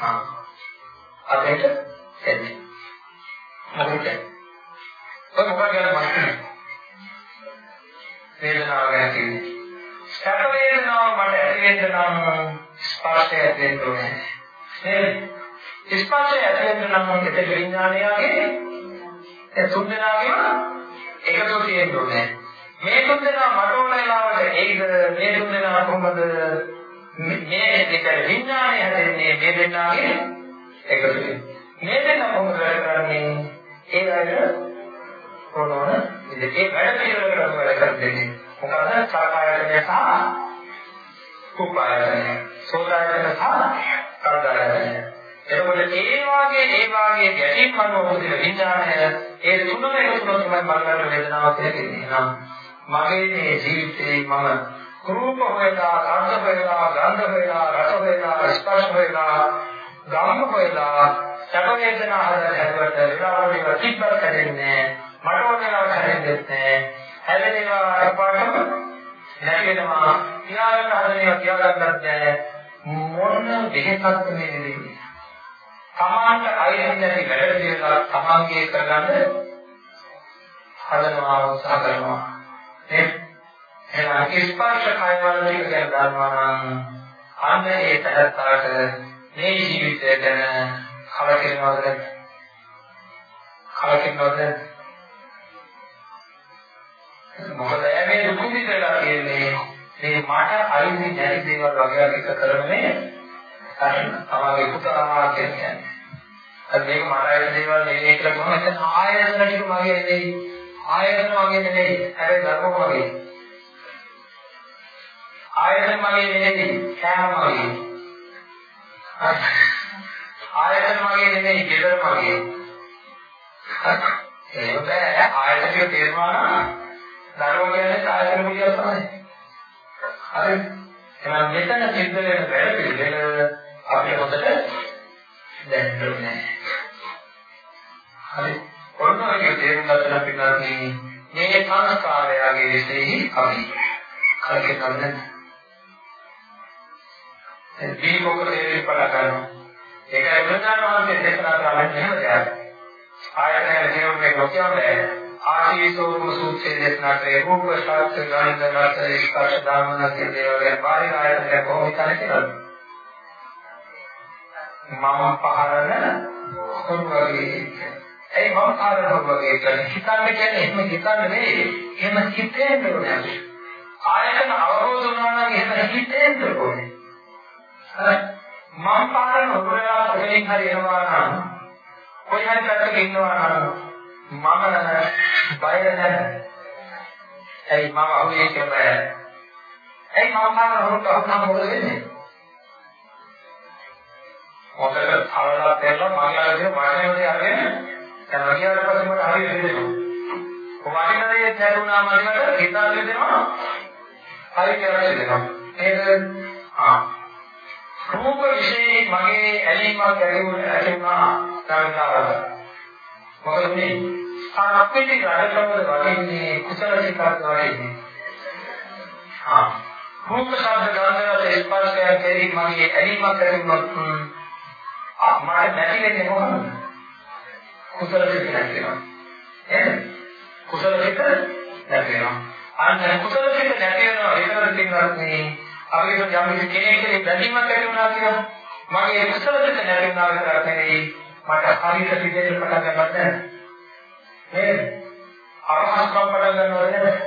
හා අතේට එන්නේ. හරිද? ඔය මොකක්ද මම වේදනාව ගැන කියන්නේ සැප වේදනාව මට ඇති වෙන්න නම් ස්පර්ශය ඇති වෙන්න ඕනේ. නේද? ස්පර්ශය ඇති වෙන්න නම් ඒක විඥානයගේ ඒ තුන් දෙනාගේම එකතු තියෙන්න ඕනේ. මේ තුන් දෙනා මට ඕන වෙලාවට ඒකද මේ තුන් දෙනා කොහොමද මේ දෙක විඥානය හැදෙන්නේ මේ දෙන්නාගේ එකතු වෙන්නේ. මේ දෙන්න කොහොමද වැඩ කරන්නේ? ඒ වැඩ කොනෝන ඉතින් ඒ වැඩ පිළිවෙලකට වැඩ කරන්නේ. මොකද සාකායතනය සහ රූපායතනය සෝදායතන සහ කාදායතනය එතකොට ඒ වාගේ ඒ වාගේ ගැටීම් අනුව උපදින විඥානය ඒ තුනම එකතු වුණොත් තමයි බලන්න වේදනාව කියලා කියන්නේ. එහෙනම් මගේ මේ ජීවිතේ මම රූප වේලා, රස වේලා, ගන්ධ වේලා, රස වේලා, ස්පර්ශ වේලා, ගාම වේලා, සැප වේදනා හදලා හැදුවට විලාවලිය තිබ්බත් කැදෙන්නේ මට ඕන වෙලාවට හැදෙන්නේ නැහැ. හැදෙනවා අරපාටම නැති වෙනවා. තියාගන්න හදනවා තියාගන්නත් බැහැ. මොන දෙයක්වත් මේ නෙවෙයි. තමාන්ට අයිති නැති වැඩ පිළිවෙල තමන්ගේ කරගන්න හදනවා උත්සාහ කරනවා. ඒ එහෙනම් ස්පර්ශ කයවල ටික ගැන දන්නවා නම් අන්න ඒ තරතාවට මේ ජීවිතය ගැන කලකිරෙනවද කලකිරෙනවද මොකද මේ දුක විඳලා කියන්නේ මේ මට අයිති නැති දේවල් වගේ එක කරන්නේ තමගේ පුතා කියන්නේ. අද මේක මට අයිති දේවල් නෙවෙයි කියලා කොහොමද එතන ආයතන ටික මගේ නෙවෙයි. ආයතන මගේ නෙවෙයි. හැබැයි ධර්ම මගේ. ආයතන මගේ නෙවෙයි. කෑම මගේ. ආයතන මගේ නෙවෙයි. ගෙදර මගේ. ඒක බෑ ආයතන ටික තේරුණා නම් ධර්ම කියන්නේ ආයතන පිළියක් තමයි. හරි. එහෙනම් මෙතන සිද්ධ වෙන වැඩ පිළිවෙල අපිට හොඳට දැනෙන්නේ හරි ඔන්න ඔය තේරුම් ගන්න පිළිබඳව මේ සංස්කාරයගේ විශේෂයි අපි කලකින් ගන්න ඒ මොකද ඒ පළ කරනවා ඒකයි බුදුන් වහන්සේ දේශනා කරන්නේ එහෙම දෙයක්. ආයතනයේ ජීවන මේ ලෝකයේ ආශීසෝම සූත්‍රයේ දේශනා කරේ රූප ශාස්ත්‍ර ගානික රස ස්පර්ශ ධර්මන කියන දේවල් ගැන බාහිර ආයතනය කොහොමද කියලා මම පහරන හොරුවගේ ඒ මම පහරන හොරුවගේ කියන්නේ? හිතන්න කියන්නේ එහෙම හිතන්න නෙවෙයි. එහෙම හිතෙන්න ඕනේ. ආයතන අවබෝධ වුණා නම් එහෙම හිතෙන්න ඕනේ. මම පහරන හොරුවලා කොහෙන් හරි එනවා නම් කොයි හරි පැත්තක ඉන්නවා නම් මම බය නැහැ ඇයි මම අහුවේ කියලා බය ඇයි මම පහරන හොරුවට අහුනම මොකද වෙන්නේ මොකද කලලා තේරලා මගේ අරගෙන වටිනදේ අරගෙන දැන් වගියාට පස්සේ මට හරියට දෙනවා. වටිනදේ තේරුණා මට හිතා දෙනවා. හරි කියලා දෙනවා. ඒක ආ රූප විශේෂ මගේ ඇලීමක් ඇතිවුණා සංකාරද. මොකද මේ අපිට රටවල වටින්නේ කුසල සිතක් වටින්නේ. ආ රූප ශබ්ද ගන්ධ රස ස්පර්ශයන් කෙරෙහි මගේ ඇලීමක් ඇතිවුණොත් මට නැති වෙන්නේ මොකද? කුසල සිත නැති වෙනවා. එහෙනම් කුසල සිත නැති වෙනවා. අන්න කුසල සිත නැති වෙනවා ඒතර තින්නත් මේ අපිට යම් කිසි කෙනෙක් කෙනෙක් බැඳීමක් ඇති වුණා කියලා මගේ කුසල සිත නැති වුණා විතරක් නෙවෙයි මට හරියට පිළිදෙන්න පටන් ගන්නවත් නැහැ. නේද? අපහසුකම් පටන් ගන්නවද නැද්ද?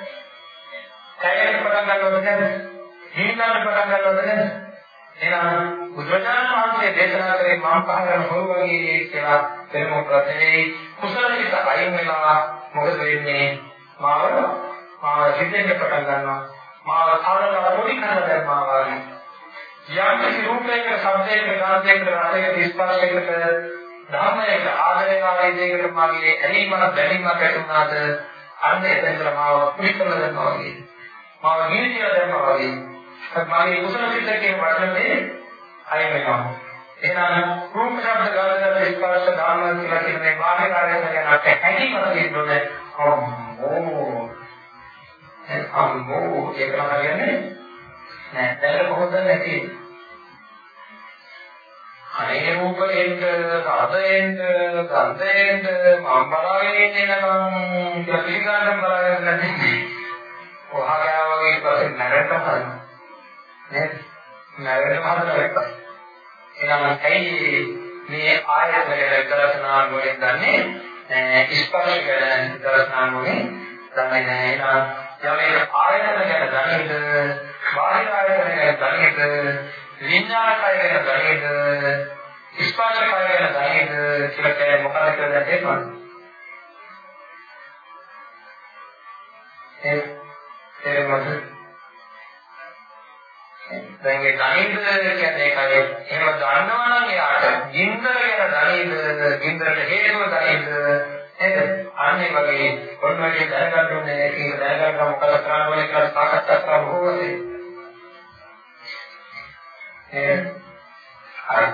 කයයට පටන් ගන්නවද නැද්ද? හිණාට පටන් ගන්නවද නැද්ද? එහෙනම් බුදුරජාණන් වහන්සේ දේශනා කරේ මම පහරන හොරු වගේ කියලා දෙනම ප්‍රශ්නේ කුසල සිත අයින් වෙනවා මොකද වෙන්නේ මාව මාව හිතෙන්න පටන් ගන්නවා මාව සාරලා පොඩි කරලා දැම්මා වගේ. යම් කිසි රූපයක ශබ්දයක ගානයක රසයක ස්පර්ශයක ධර්මයක ආදරය වගේ දෙයකට මාගේ ඇලීමක් බැඳීමක් ඇති වුණාද අන්න එතනට මාව පිළිකරලා දැම්මා වගේ. මාව නිවිලා දැම්මා වගේ. මගේ කුසල සිතකේ වචනේ අයින් වෙනවා. එහෙනම් රූප ශබ්ද ගන්ධ ස්පර්ශ ධර්ම කියලා කියන මේ බාහිර ආයතන ගැන අපට හැඟීමක් තියෙන්නේ. අම්මෝ අම්මෝ ඒක නම් කියන්නේ නෑ දැන් කොහොමද නැති? අනේ රූපෙන්ද සාදයෙන්ද ගන්ධයෙන්ද මම බලාගෙන ඉන්නේ නම් කියලා පිළිගන්න බලාගෙන නැති. ඔහා ගාවගේ පස්සේ නැරෙන්න හදනවා. නේද? නැවෙන හදලා එහෙනම් ඇයි මේ ආයතන ගැන දර්ශනාන් වලින් දන්නේ? ස්පර්ශ ගැන දර්ශනාන් වලින් දන්නේ නැහැ. එහෙනම් යමෙක් ආයතන ගැන දන්නේද, බාහිර ආයතන ගැන දන්නේද, විඥාන කය ගැන දන්නේද, ස්පර්ශ කය ගැන දන්නේද කියලා කියන්නේ මොකක්ද කියලා තේරුණාද? ඒ තේරුණාද? දැන් ඒ ධනීද කියන්නේ ඒකයි. එහෙම දන්නවනම් එයාට ගින්දර ගැන ධනීද, ගින්දරට හේතුව ධනීද නේද? අන්න ඒ වගේ ඔන්න ඔය දැනගන්න ඕනේ ඒක දැනගන්න මොකද කරන්න ඕනේ කියලා සාකච්ඡා කරන්න ඕනේ. ඒ හරි.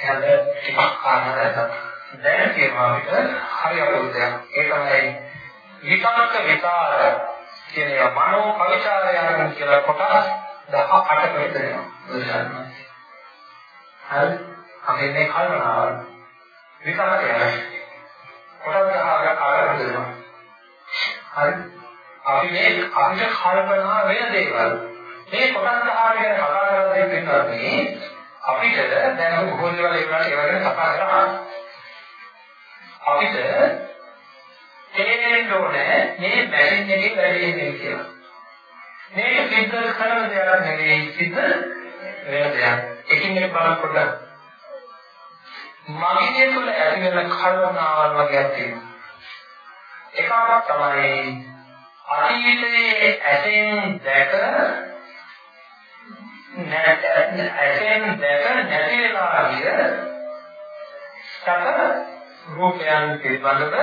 එහෙනම් ටිකක් කාරණා දැන් කියනවා අපිට හරි අවබෝධයක්. ඒ තමයි විතර්ක විචාර කියන ඒවා මනෝ කවිචාරයන් කියලා කොටස් 18කට වෙනවා. හරි. අපි මේ කල්පනාවල් විතර්කය කොටස් 10කට ආකාරයට දෙනවා. හරි. අපි මේ අපිට කල්පනා වෙන දේවල් මේ කොටස් 10කට ගැන කතා කරලා දෙන්නවා මේ අපිට දැන් බොහෝ දේවල් ඒ වුණාට ඒවා ගැන කතා කරා. අපිට තේරෙන්න ඕනේ මේ මැෂින් එකේ වැඩේ කියලා. මේක සිද්ධ කරන දෙයක් නෙවෙයි සිද්ධ වෙන දෙයක්. එකින් එක බලන්න පොඩ්ඩක්. මගේ තුල ඇති වෙන කල්පනාවල් වගේ තියෙනවා. එකක් තමයි අතීතයේ ඇසෙන් දැක ඇසෙන් දැක නැති වෙලා ගිය සතර රූපයන් පිළිබඳව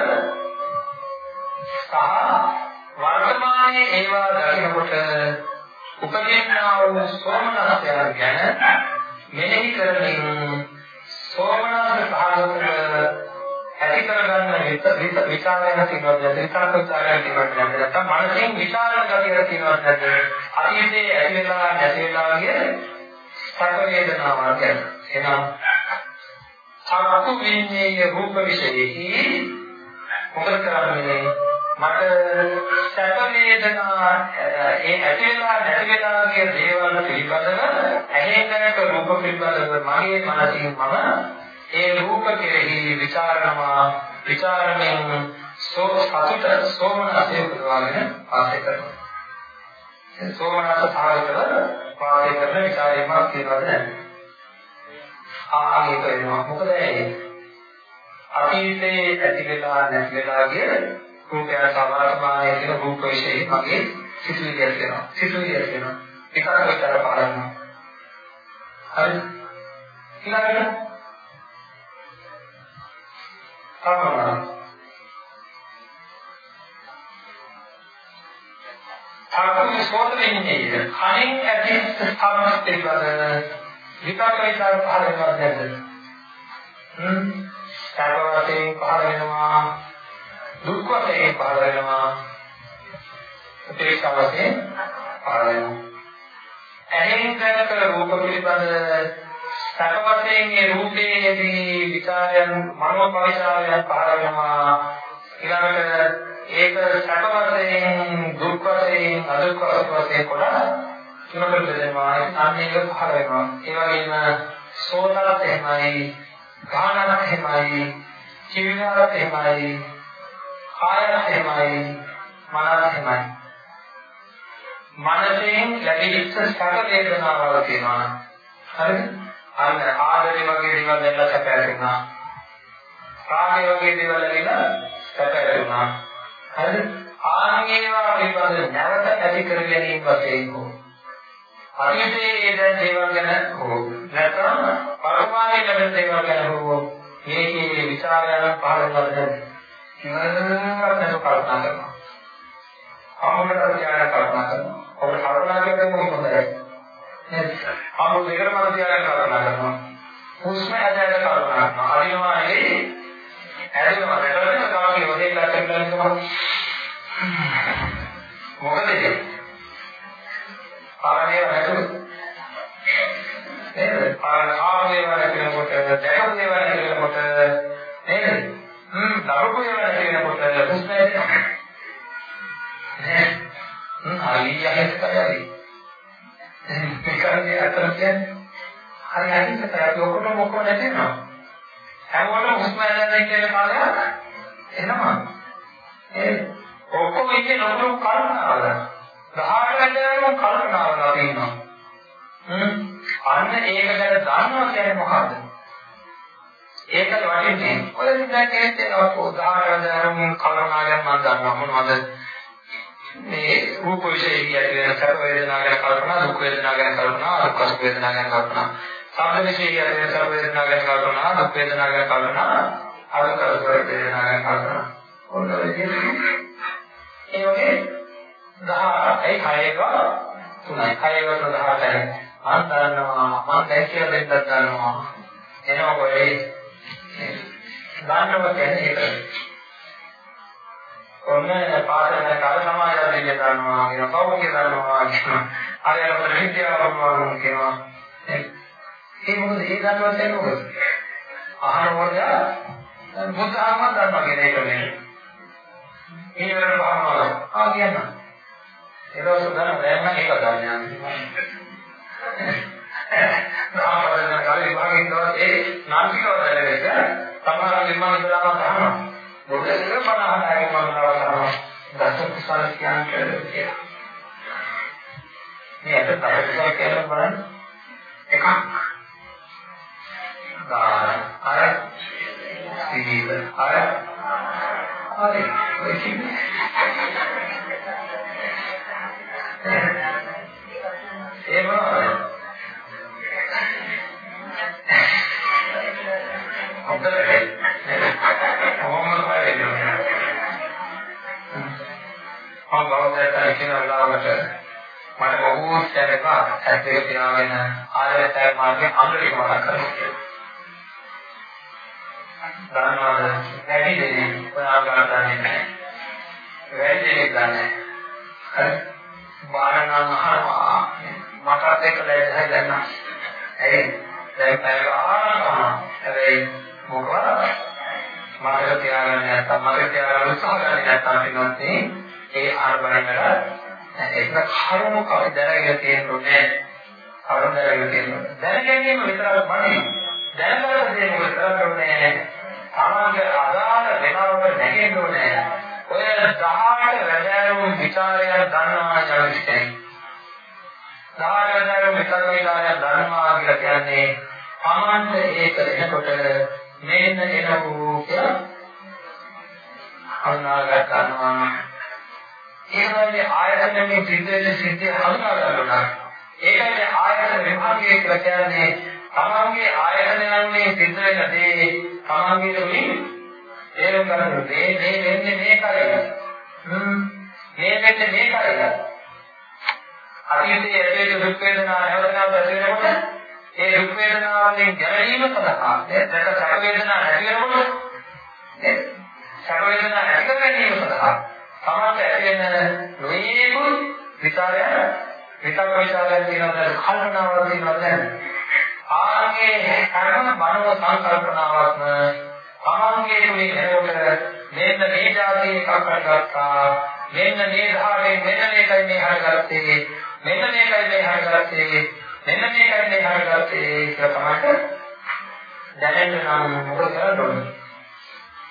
සහ වර්තමානයේ ඒවා දකිනකොට උපදින්නා වූ සෝමනස්යන් ගැන මෙනෙහි කරමින් සෝමනස් සහගතව ඇති කරගන්න විචාරයන් තියෙනවා විචාර විචාරයන් තියෙනවා නැත්නම් මනසින් විචාරණ ගතියක් තියෙනවා නැත්නම් අතීතයේ ඇති වෙලා නැති වෙලා ගිය සැප වේදනාවක් ගැන. එහෙනම් චක්කු විඤ්ඤාය රූප විශේෂෙහි මොකද කරන්නේ? මට සැප වේදනා ඒ ඇති වෙලා නැති වෙලා කියන දේවල් පිළිබඳව ඇහෙන්නක රූප පිළිබඳව මගේ මනසින් මම ඒ රූප කෙරෙහි ਵਿਚාරනවා ਵਿਚාරණයෙන් සෝ සතුට සෝමනසේ පුරවාගෙන පාසය කරනවා. සෝමනස සාගරව පාසය කරන ਵਿਚාරයක් කියලාද නැහැ. ආගේ කරනවා මොකද ඒ අතීතයේ ඇති වෙලා නැති වෙලා කියන රූපය සමානමානය කියන රූප විශේෂය මගේ සිතුවිලියක් වෙනවා. සිතුවිලියක් වෙනවා. එකක් විතර පාරනවා. හරි. ඊළඟට සමාන. තාක්ෂණික සෝතරින්නේ කණෙන් ඇති ස්ථාන පිළිබඳ විතර විතර පහළ වෙනවා නේද? හ්ම්. සාරවතේ පහළ වෙනවා දුක් වශයෙන් පහළ වෙනවා. උපේක්ෂා වශයෙන් පහළ වෙනවා. ඇහෙන් දැනක රූප පිළිබඳ සැප වශයෙන් ඒ රූපයේදී විචාරයන් මනෝ පරිචාරයන් පහළ වෙනවා. ඊළඟට ඒක සැප වශයෙන් දුක් වශයෙන් අදුක් වශයෙන් කොටස් තුනකට බෙදෙනවා. අනේක පහළ වෙනවා. ඒ වගේම සෝතලත් එහෙමයි ගානත් එහෙමයි චිවිනාරත් එහෙමයි. කායත් එහෙමයි මනත් එහෙමයි මනසෙන් ලැබිච්ච සැප වේදනාවල් තියෙනවා. හරිද? අන්න ආදරේ වගේ දේවල් දැල්ලා සැප ඇතිවෙනවා රාගය වගේ දේවල් ලැබිලා සැප ඇතිවෙනවා හරිද? ආන්ගේවා පිළිබඳ නැවත ඇති කර ගැනීම වශයෙන් හෝ. අතීතයේ ඒ දැන් දේවල් ගැන හෝ. නැත්නම් වර්තමානයේ ලැබෙන දේවල් ගැන හෝ. මේකේ විචාරයන් පහළ කරගන්න ඉවරක් නැතුව කල්පනා කරනවා. අමුඩට ධ්‍යාන කල්පනා කරනවා. ඔබ කල්පනා කරන්නේ මොකද හොඳයි. නේද? අමුඩ දෙකට මම ධ්‍යාන කල්පනා කරනවා. හුස්ම ඇදලා කල්පනා කරනවා. අදිනවා නෙවෙයි. ඇදෙනවා. නැතරම තමයි ඔතේ ලක්ෂණ ගන්නවා. මොකද ඒක? පාරණේ නැතුව නේද? පාරණ ආවේ වල කියනකොට දැකපු දේවල් කියනකොට නේද? හ්ම් දරුකෝ ඒවා කියනකොට හුස්ම ඇදෙනවා. නේ? හ්ම් අලියහෙත් කරයි. මේකනේ අතර කියන්නේ හරි අහිංසක අපි ඔක්කොම ඔක්කොම නැතිනවා. හැමෝටම හුස්ම ඇදෙන කියන කාලයක් එනවා. ඒ ඔක්කොම ඉන්නේ නොකරු කල්පනාවල. 18 වෙනිදා කල්පනාවල අපි ඉන්නවා. හ්ම් අන්න ඒක ගැන දන්නවා කියන්නේ මොකද්ද? ඒකත් වටින්නේ. ඔය දැන් කෙනෙක් එනවා උදාහරණ දරුම් කල්පනා කරන මම දන්නවා. මොනවද? මේ රූප විශේෂය කියන සැප වේදනා ගැන කල්පනා දුක් වේදනා ගැන කල්පනා දුක් සුඛ වේදනා ගැන කල්පනා. සම්ප විශේෂය කියන සැප වේදනා ගැන කල්පනා දුක් වේදනා ගැන කල්පනා අදුක් සුඛ වේදනා ගැන කල්පනා. ඔන්න ඔය විදිහට ඒ වගේ 18යි 6ක 3යි 6ක 18යි මම දන්නවා. මම දැන් කියලා දෙන්නත් දන්නවා. එනවා ඔය ගන්නව කියන්නේ ඒකයි. ඔන්න පාඩම කර සමාජය දෙය ගන්නවා කියන කවුරුකේ ගන්නවා කියන අර යන ප්‍රතික්‍රියාවම කියනවා. ඒ මොකද ඒ ගන්නවා කියන්නේ මොකද? ආහාර වර්ගය බුද්ධ ආගම ගන්නවා කියන එක නෙමෙයි. ඒ වෙන භාවනාව ආ කියනවා. ඒක සුදානම් දැන් නම් ඒක ගන්නවා. නාමයෙන් කාලේ භාගෙන් තවසේ නාමිකව දැනෙක සමහර නිර්මාණ කරලා ගන්නවා. මොකද ඒක 50 දායක මන්දව ගන්නවා. දසක කුසල කියන්නේ කියලා. මේ අද තරකසල කියලා බලන්න. එකක් දාන අර සීල අර හරි ඔය කියන්නේ ඒ වගේ කියන වෙලාවකට මට බොහෝ සැරක ඇස් දෙක පියාගෙන ආයතය මාර්ගයේ අංගලික මතක් කරගන්නවා. ධර්මවල වැඩි දෙනෙක් ඔයා ගන්නන්නේ නැහැ. වැඩි දෙනෙක් ගන්නෑ. හරි. බාරණන් අහනවා මටත් එක්ක ලැජ්ජයි දැන්. ඇයි? දැන් පැය ආරම්භ හැබැයි මොකද මතක තියාගන්න නැත්නම් මතක තියාගන්න උත්සාහ කරන්නේ නැත්නම් පින්වත්නි ඒ ආරම්භණය වල ඒක කරුණු කවි දැනගෙන තියෙන්නේ. කරුණු දැනගෙන තියෙන්නේ. දැන ගැනීම විතරක් මනේ දැනගන්න දේ විතරක් නෙවෙයි. තමන්ගේ අදාළ වෙනවට නැගෙන්න ඕනේ. ඔය 18 වැදෑරුම් ਵਿਚාරයන් දන්නවා යන විශ්ේ 18 වැදෑරුම් විචාරයන් දන්නවා කියලා කියන්නේ තමන්ට ඒක එනකොට මේන්න එනවෝ කියලා හඳුනාගත් ගන්නවා. ඒ වගේ ආයතනයේ සිද්ධ සිද්ධිය හඳුනා ගන්නවා ඒකනේ ආයතන විභාගය කියලා කියන්නේ තමන්ගේ ආයතනයන්ගේ සිද්ධ වෙන දේ තමන්ගේ තුලින් තේරුම් ගන්න දේ මේ වෙන්නේ මේකයි හ්ම්. මේ වෙන්නේ මේකයි අතීතයේ ඇතුළේ දුක් වේදනා නැවත නැවත ඇති වෙනකොට ඒ දුක් වේදනාවෙන් ගැලවීම සඳහා දැක සැප වේදනා නැති වෙනකොට සැප වේදනා නැති කර ගැනීම සඳහා සමහර ඇති වෙන නොයේකු විචාරය විතක් විචාරයන් තියෙනවා කල්පනාවක් තියෙනවා දැන් ආන්ගේ කර්ම මනෝ සංකල්පනාවක්ම තමන්ගේ තුලින් එනකොට මෙන්න මේ જાතිය එකක් හටගත්තා මෙන්න මේ ධාරේ මෙන්න මේකයි මේ හටගත්තේ මෙන්න මේකයි මේ හටගත්තේ මෙන්න මේකයි මේ හරගත්තේ කියලා තමයි දැනෙන්න නම් මොකද කරන්න ඕනේ?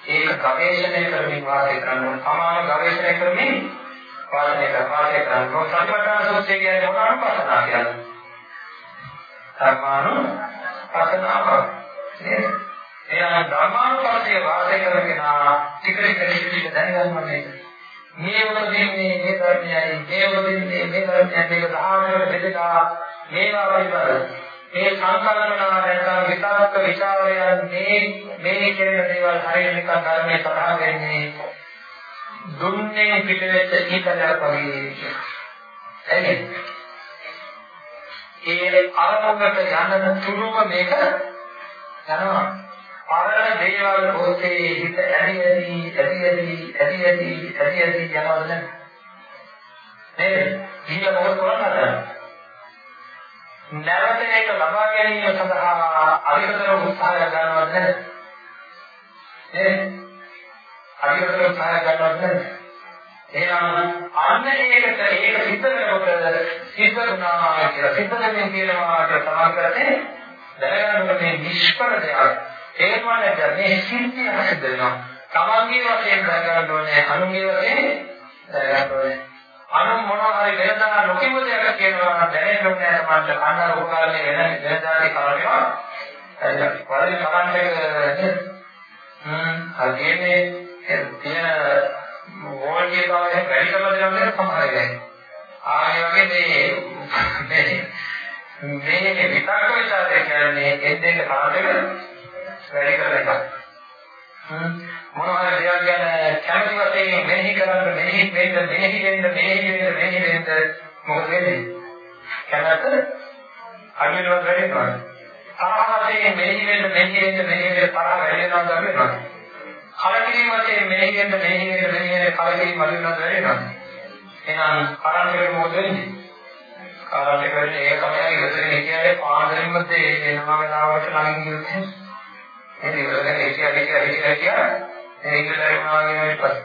ඒක ගවේෂණය කරමින් වාසය කරන්න ඕනේ. සමාන ගවේෂණය කරමින් වාසය කර වාසය කරන්න ඕනේ. සතිපට්ඨාන සූත්‍රය කියන්නේ මොනවාද පස්සනා කියන්නේ? ධර්මානු පස්සනාව. නේද? එහෙනම් ධර්මානුපස්සය වාසය කරගෙන ටික ටික ටික ටික දැනගන්න ඕනේ. මේ උපදින්නේ මේ ධර්මයයි මේ උපදින්නේ මේ ධර්මයයි මේක දහාවකට බෙදලා මේවා පිළිබඳ මේ සංකල්පනා නැත්නම් විතර්ක ਵਿਚාරයන් මේ මේ කියන දේවල් හරියට නිකන් ධර්මයේ සඳහන් වෙන්නේ දුන්නේ පිටවෙච්ච ඊතලයක් වගේ එන්නේ ඒ අරමුණට යන තුරුම මේක යනවා පරණ දේවල් ඔස්සේ හිත ඇදි ඇදි ඇදි ඇදි ඇදි ඇදි ඇදි ඇදි යනවද නේද? නේද? ඊට මොකද කරන්නේ? නැවත ඒක ලබා ගැනීම සඳහා අධිකතර උත්සාහය ගන්නවද නැද්ද? නේද? අධිකතර උත්සාහය ගන්නවද නැද්ද? එහෙනම් අන්න ඒකට ඒක සිද්ධ වෙනකොට සිද්ධ වුණා කියලා සිද්ධ වෙන්නේ කියනවා කියලා තමයි කරන්නේ දැනගන්න මේ නිෂ්ඵල දෙයක්. තේරුම් ගන්න මේ සිද්ධිය සිද්ධ වෙනවා. තමන්ගේ වශයෙන් දැනගන්න ඕනේ අනුන්ගේ වශයෙන් දැනගන්න ඕනේ. අනු මොනවා හරි වෙනදා නොකියව දෙයක් කියනවා නම් දැනෙන්න ඕනේ මන්ට කන්නර උපකරණේ වෙන වෙනදාටි කරනවා හරි වලින් කමන්ට් එක නේද හ්ම් හරියන්නේ තියෙන වෝල්ටේජ් එක වැඩි කරලා දෙනවා සමහර වෙලාවට. ආයේ වගේ මේ මේ මේ විතක්ක විචාරය කියන්නේ එන්නේ කාටද වැඩි කරලා එකක්. මොනවා හරි දෙයක් ගැන කැමති වශයෙන් මෙනෙහි කරන්න මෙනෙහි වෙන්න මෙනෙහි වෙන්න මෙනෙහි වෙන්න මෙනෙහි වෙන්න මොකද වෙන්නේ? කැමැත්ත අඩු වෙනවා වැඩි වෙනවා. තරහ වශයෙන් මෙනෙහි වෙන්න මෙනෙහි වෙන්න මෙනෙහි වෙන්න තරහ වැඩි වෙනවා අඩු වෙනවා. කලකිරීම වශයෙන් මෙනෙහි වෙන්න මෙනෙහි වෙන්න මෙනෙහි වෙන්න කලකිරීම අඩු වෙනවා වැඩි වෙනවා. එහෙනම් කරන්නේ මොකද වෙන්නේ? කාරණේ කරන්නේ ඒක තමයි ඉවසගෙන කියන්නේ පාන්දරින්ම තේ එනවා වෙලාවට ළඟින් ගියොත් එහෙනම් ඉවරගෙන හිටියා හිටියා හිටියා හිටියා ඒ ඉඳලා ඉන්නවා කියන ඊට පස්සේ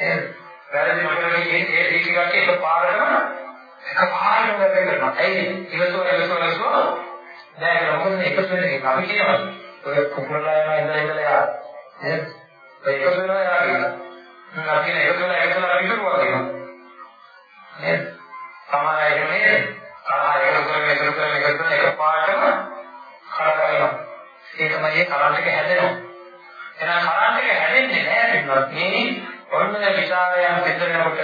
එහෙනම් වැරදි මතකයේ ඒ ඒ ටිකක් එක පාරටම එක පාරටම වැඩ කරනවා ඇයි ඉවසුව ඉවසුව ඉවසුව දැන් මොකද එකතු වෙන්නේ? අපි කියනවා. ඔය කුකුරලා යන ඉඳලා ඉඳලා යා. එහෙනම් ඒක වෙනවා යා කියලා. අපි කියන එකතු වෙලා එකතු වෙලා පිටුවා කියනවා. නේද? සමානයි නේ තරහ එකතු කරගෙන එකතු කරගෙන එකතු කරගෙන එක පාරටම කරකවනවා. ඒ තමයි ඒ කරන්ට් එක හැදෙනවා. එහෙනම් කරන්ට් එක හැදෙන්නේ නැහැ පිටවත් මේ ඔන්න විචාරයන් පිටරනකොට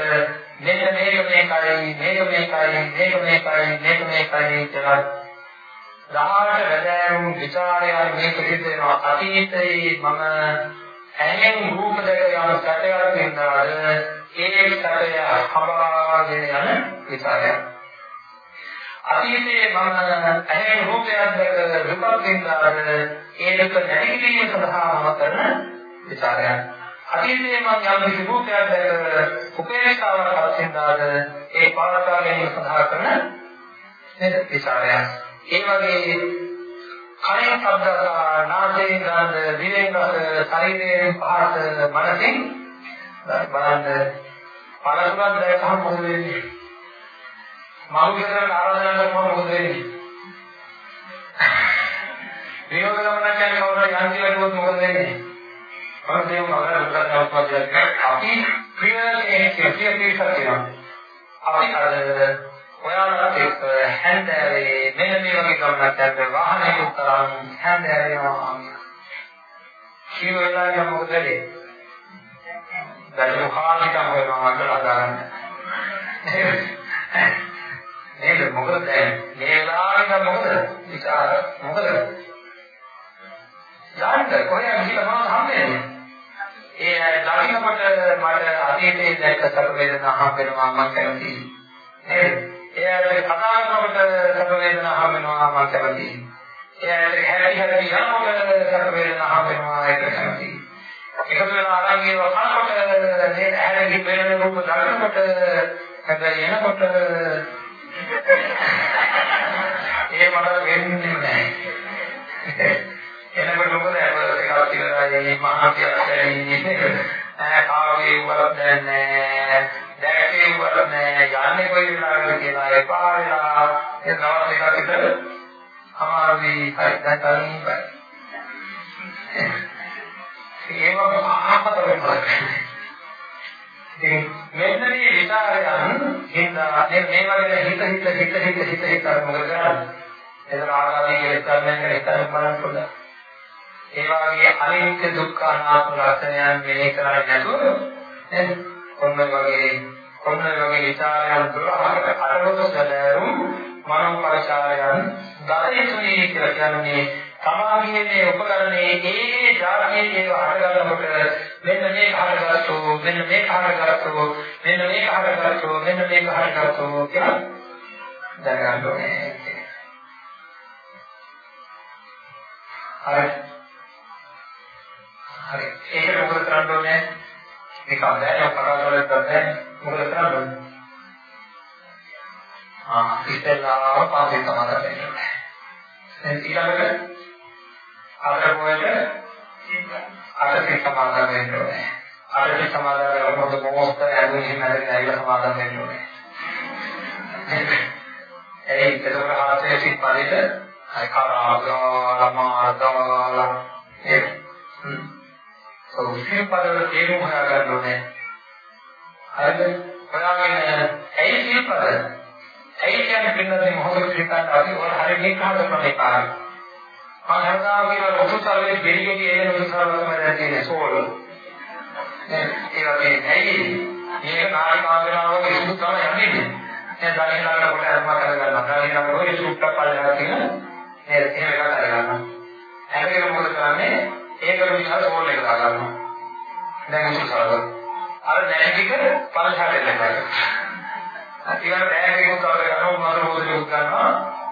මෙන්න මේක මේකයි මේක මේකයි මේක මේකයි මේක මේකයි කියලා දහාට වැදෑරුම් විචාරයන් මේක සිද්ධ වෙනවා අතීතයේ මම ඇහෙන් රූප දැක යන සැටයක් වින්දාද ඒ සැටය හඹාගෙන යන විචාරයක් අතීතයේ මම ඇහෙන් රූපයක් දැක විපත් වින්දාද ඒ දෙක නැති කිරීම සඳහා මම කරන විචාරයක්. අතීතයේ මම යම් කිසි රූපයක් දැක උපේක්ෂාවක් පත්ින්දාද ඒ පාලකා ගැනීම සඳහා කරන නේද විචාරයක්. ඒ වගේ කයෙන් ශබ්ද නාසයෙන් ගන්ධ දිවෙන් රස ශරීරයෙන් පහස මනසින් බලන්න පළතුරක් දැකහම මොකද වෙන්නේ? මම විතරක් ආරාධනා කරනවා මොකද වෙන්නේ? විනෝද ගමනක් යන කවුරු හරි යන්ති වැඩුවොත් මොකද වෙන්නේ? අරදේව මගර දුක්ඛ සමුප්පාදයක් අපි ප්‍රිය කෙනෙක් ප්‍රිය පිටක් වෙනවා. අපි අර ඔයාලට එක්ක හැන්දෑවේ මෙන්න මේ වගේ ගමනක් යන්න වාහනේ උත්තරම් හැන්දෑවෙනවා. කීව වෙලාවක මොකද වෙන්නේ? දැන් මොහාලිකම් වෙනවා කියලා හදාගන්න. නේද මොකද දැන් මේ වෙලාවේ මොකද විචාර මොකද යන්න කොහෙන් ගිහලා මොනවද හම්බෙන්නේ ඒ දකින්නකොට මට අතීතයේ දැක්ක සැප වේදනා හම්බෙනවා මම කැමතියි නේද එයාට කතා කරනකොට සැප වේදනා හම්බෙනවා මම කැමතියි. එයාට හැටි හැටි යනකොට සැප වේදනා හම්බෙනවා ඒක කැමතියි. එකතු වෙලා අරන් ඒව කනකොට නේද හැරෙහි වෙන රූප දකිනකොට හැබැයි එනකොට ඒ මට වෙන්නේ නැහැ. එනකොට මොකද අපර එකක් ඉවරයි. මහාපියස්සෙන්නේ ඈ කාගේ වරක් දැන්නේ දැකේ වරක් නෑ යන්නේ කොයි වෙලාවකද කියලා එපා වෙලා ඒ දවස් එකක් විතර අමාරුයි හරි දැන් තනින් බයි. ඒව මහාපතර වෙනවා. ඉතින් මෙන්න මේ විචාරයන් හින්දා මේ මේ වගේ හිත හිත හිත හිත හිත හිත මොකද කරන්නේ? එතන ආගාදී කියලා කරන්නේ හිතන්න බලන්න පොඩ්ඩක්. ඒ වගේ අනිත්‍ය දුක්ඛ අනාත්ම ලක්ෂණයන් මෙහෙ කරන්නේ නැතුව නේද? ඔන්න වගේ ඔන්න වගේ විචාරයන් 12කට අටලොස් සැදෑරුම් මනෝ පරිචාරයන් දතේසුනි කියලා කියන්නේ සමාගයේ මේ උපකරණයේ ඒ જાතියේ ඒව හටගන්නකොට මෙන්න මේක හටගත්තු මෙන්න මේක හටගත්තු මෙන්න මේක හටගත්තු මෙන්න මේක හටගත්තු කියලා දැනගන්න ඕනේ. හරි. හරි. ඒක මොකද කරන්න ඕනේ? මේක අදෑය පරාදවල කරන්නේ මොකද කරන්න ඕනේ? ආ ඉතලා පාදේ තමයි වෙන්නේ. දැන් ඊළඟට අතර මොකද අටේ සමාදන් වෙන්න ඕනේ. අටේ සමාදන් වෙනකොට මොහොත ඇදුනේ එහෙම නැතිනම් ඇවිල්ලා සමාදන් වෙන්න ඕනේ. ඒ ඒකවල හතරේ සිත් පරිදි අය කරාගා මාර්ගාලා ඒ සෞඛ්‍ය පදවල තේරුම් හොයාගන්න ඕනේ. හරිද? හොයාගෙන ඇයි සිල් පද? ඇයි කියන්නේ පින්නදී මොහොතක හිතන්න අපි ඔය හරියට කාටද මේ කාර්යය මම හැමදාම කියන උතුසාරයේ බෙරිගෙඩි එන උතුසාරවල මම දැන් තියෙන්නේ සෝල්. ඒ වගේ ඇයි මේක නායකාංගනාව වගේ සුදු තමයි යන්නේ. දැන් දණිහලකට කොට අරම කරගන්නවා. දණිහලකට ඔය සුට්ටක් පල්ලෙහා තියෙන නේද? එහෙම එකක් අරගන්නවා. හැබැයි මොකද කරන්නේ? ඒකට විතර සෝල් එක දාගන්නවා. දැන් උසුසාව. අර දැන් ටික පල්ලෙහාට එල්ලනවා. ඊළඟ බෑග් එකක් උත්සාහ කරනවා මොනවද මොකද උත්සාහනවා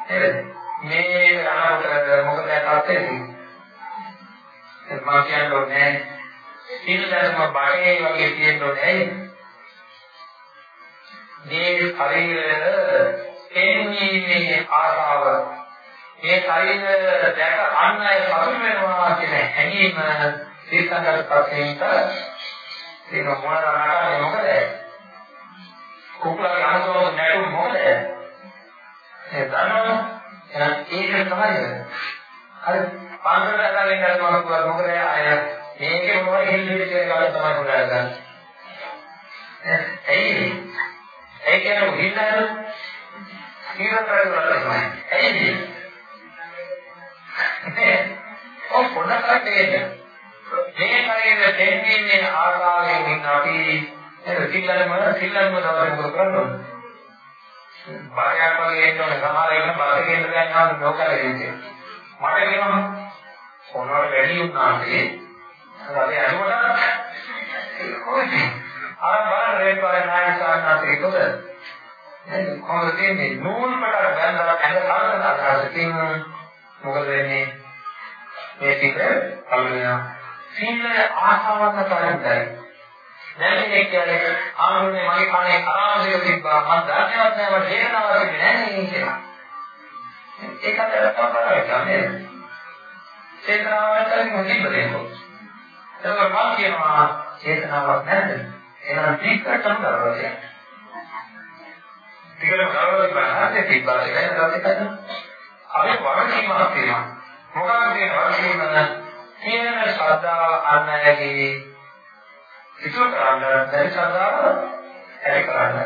නේද? මේ යනකොට මොකද තාත්තේ තියෙන්නේ? මම කියන්නේ සිල්ලම බඩේ වගේ තියෙන්න ඕනේ ඇයි? මේ ශරීරය එන්නේ ආසාව මේ ශරීරය දැක අන් අය සතුට වෙනවා කියන හැඟීම සිතකට පස්සෙන්ට ඒක මොනවාද නටන්නේ මොකද? කුකුලගේ අනුසෝම නැටු මොකද? ඒ දන්නවද? එහෙනම් ඒක තමයි. හරි පන්සලට අරගෙන යනවා මොකද අය මේකේ මොනවද හිල්ලෙන්නේ කියලා තමයි හොයාගන්න. ඇයි? ඒ කියන්නේ හිල්ලන හිල්ලන කරලා ඇයි? ඔය පොඩකට එන්නේ. මේ කාර්යයේ දෙන්නේ ආකාරයෙන් ඉන්න අපි එන සිල්ලනම සිල්ලනම තමයි මොකද කරන්නේ? බාරයක් වගේ එන්න ඕනේ සමහර එන්න බස් එකේ ඉඳලා යනවා නෝකරේ මට කියනවා කොනවට වැඩි වුණානේ අපි අනුවට කොහොමද අර බලන්න රේපාවේ නායක සාන්නාතේ කොහොමද නේද? කොහොමද තියෙන්නේ? නූල් පටර බැලලා ඇඟ සාරන අදහසකින් මොකද වෙන්නේ? මේ ටික අල්ලනවා. සීල ආසාවන්න කරන්නේ දැන් මේ කියන්නේ ආනුනේ මගේ කනේ අරාමදේ තිබ්බා මම දන්නේවත් නෑ මට හේතනාවක් තිබුණේ නෑ නේ කියලා. ඒකට තමයි කරන්නේ චේතනාවට මොකද දෙන්නේ එතකොට මම කියනවා චේතනාවක් නැද්ද? එහෙනම් ටිකටම කරලා කියන්න. ටිකටම කරලා බලන්න තිබ්බා එකයි දවසකට. අපි වගකීමක් තියෙනවා. මොකක්ද මේ වගකීම? කියන ශ්‍රද්ධාව අන්නයගේ ඉතුරු කරන්න බැරි ශ්‍රද්ධාව ඇති කරන්න.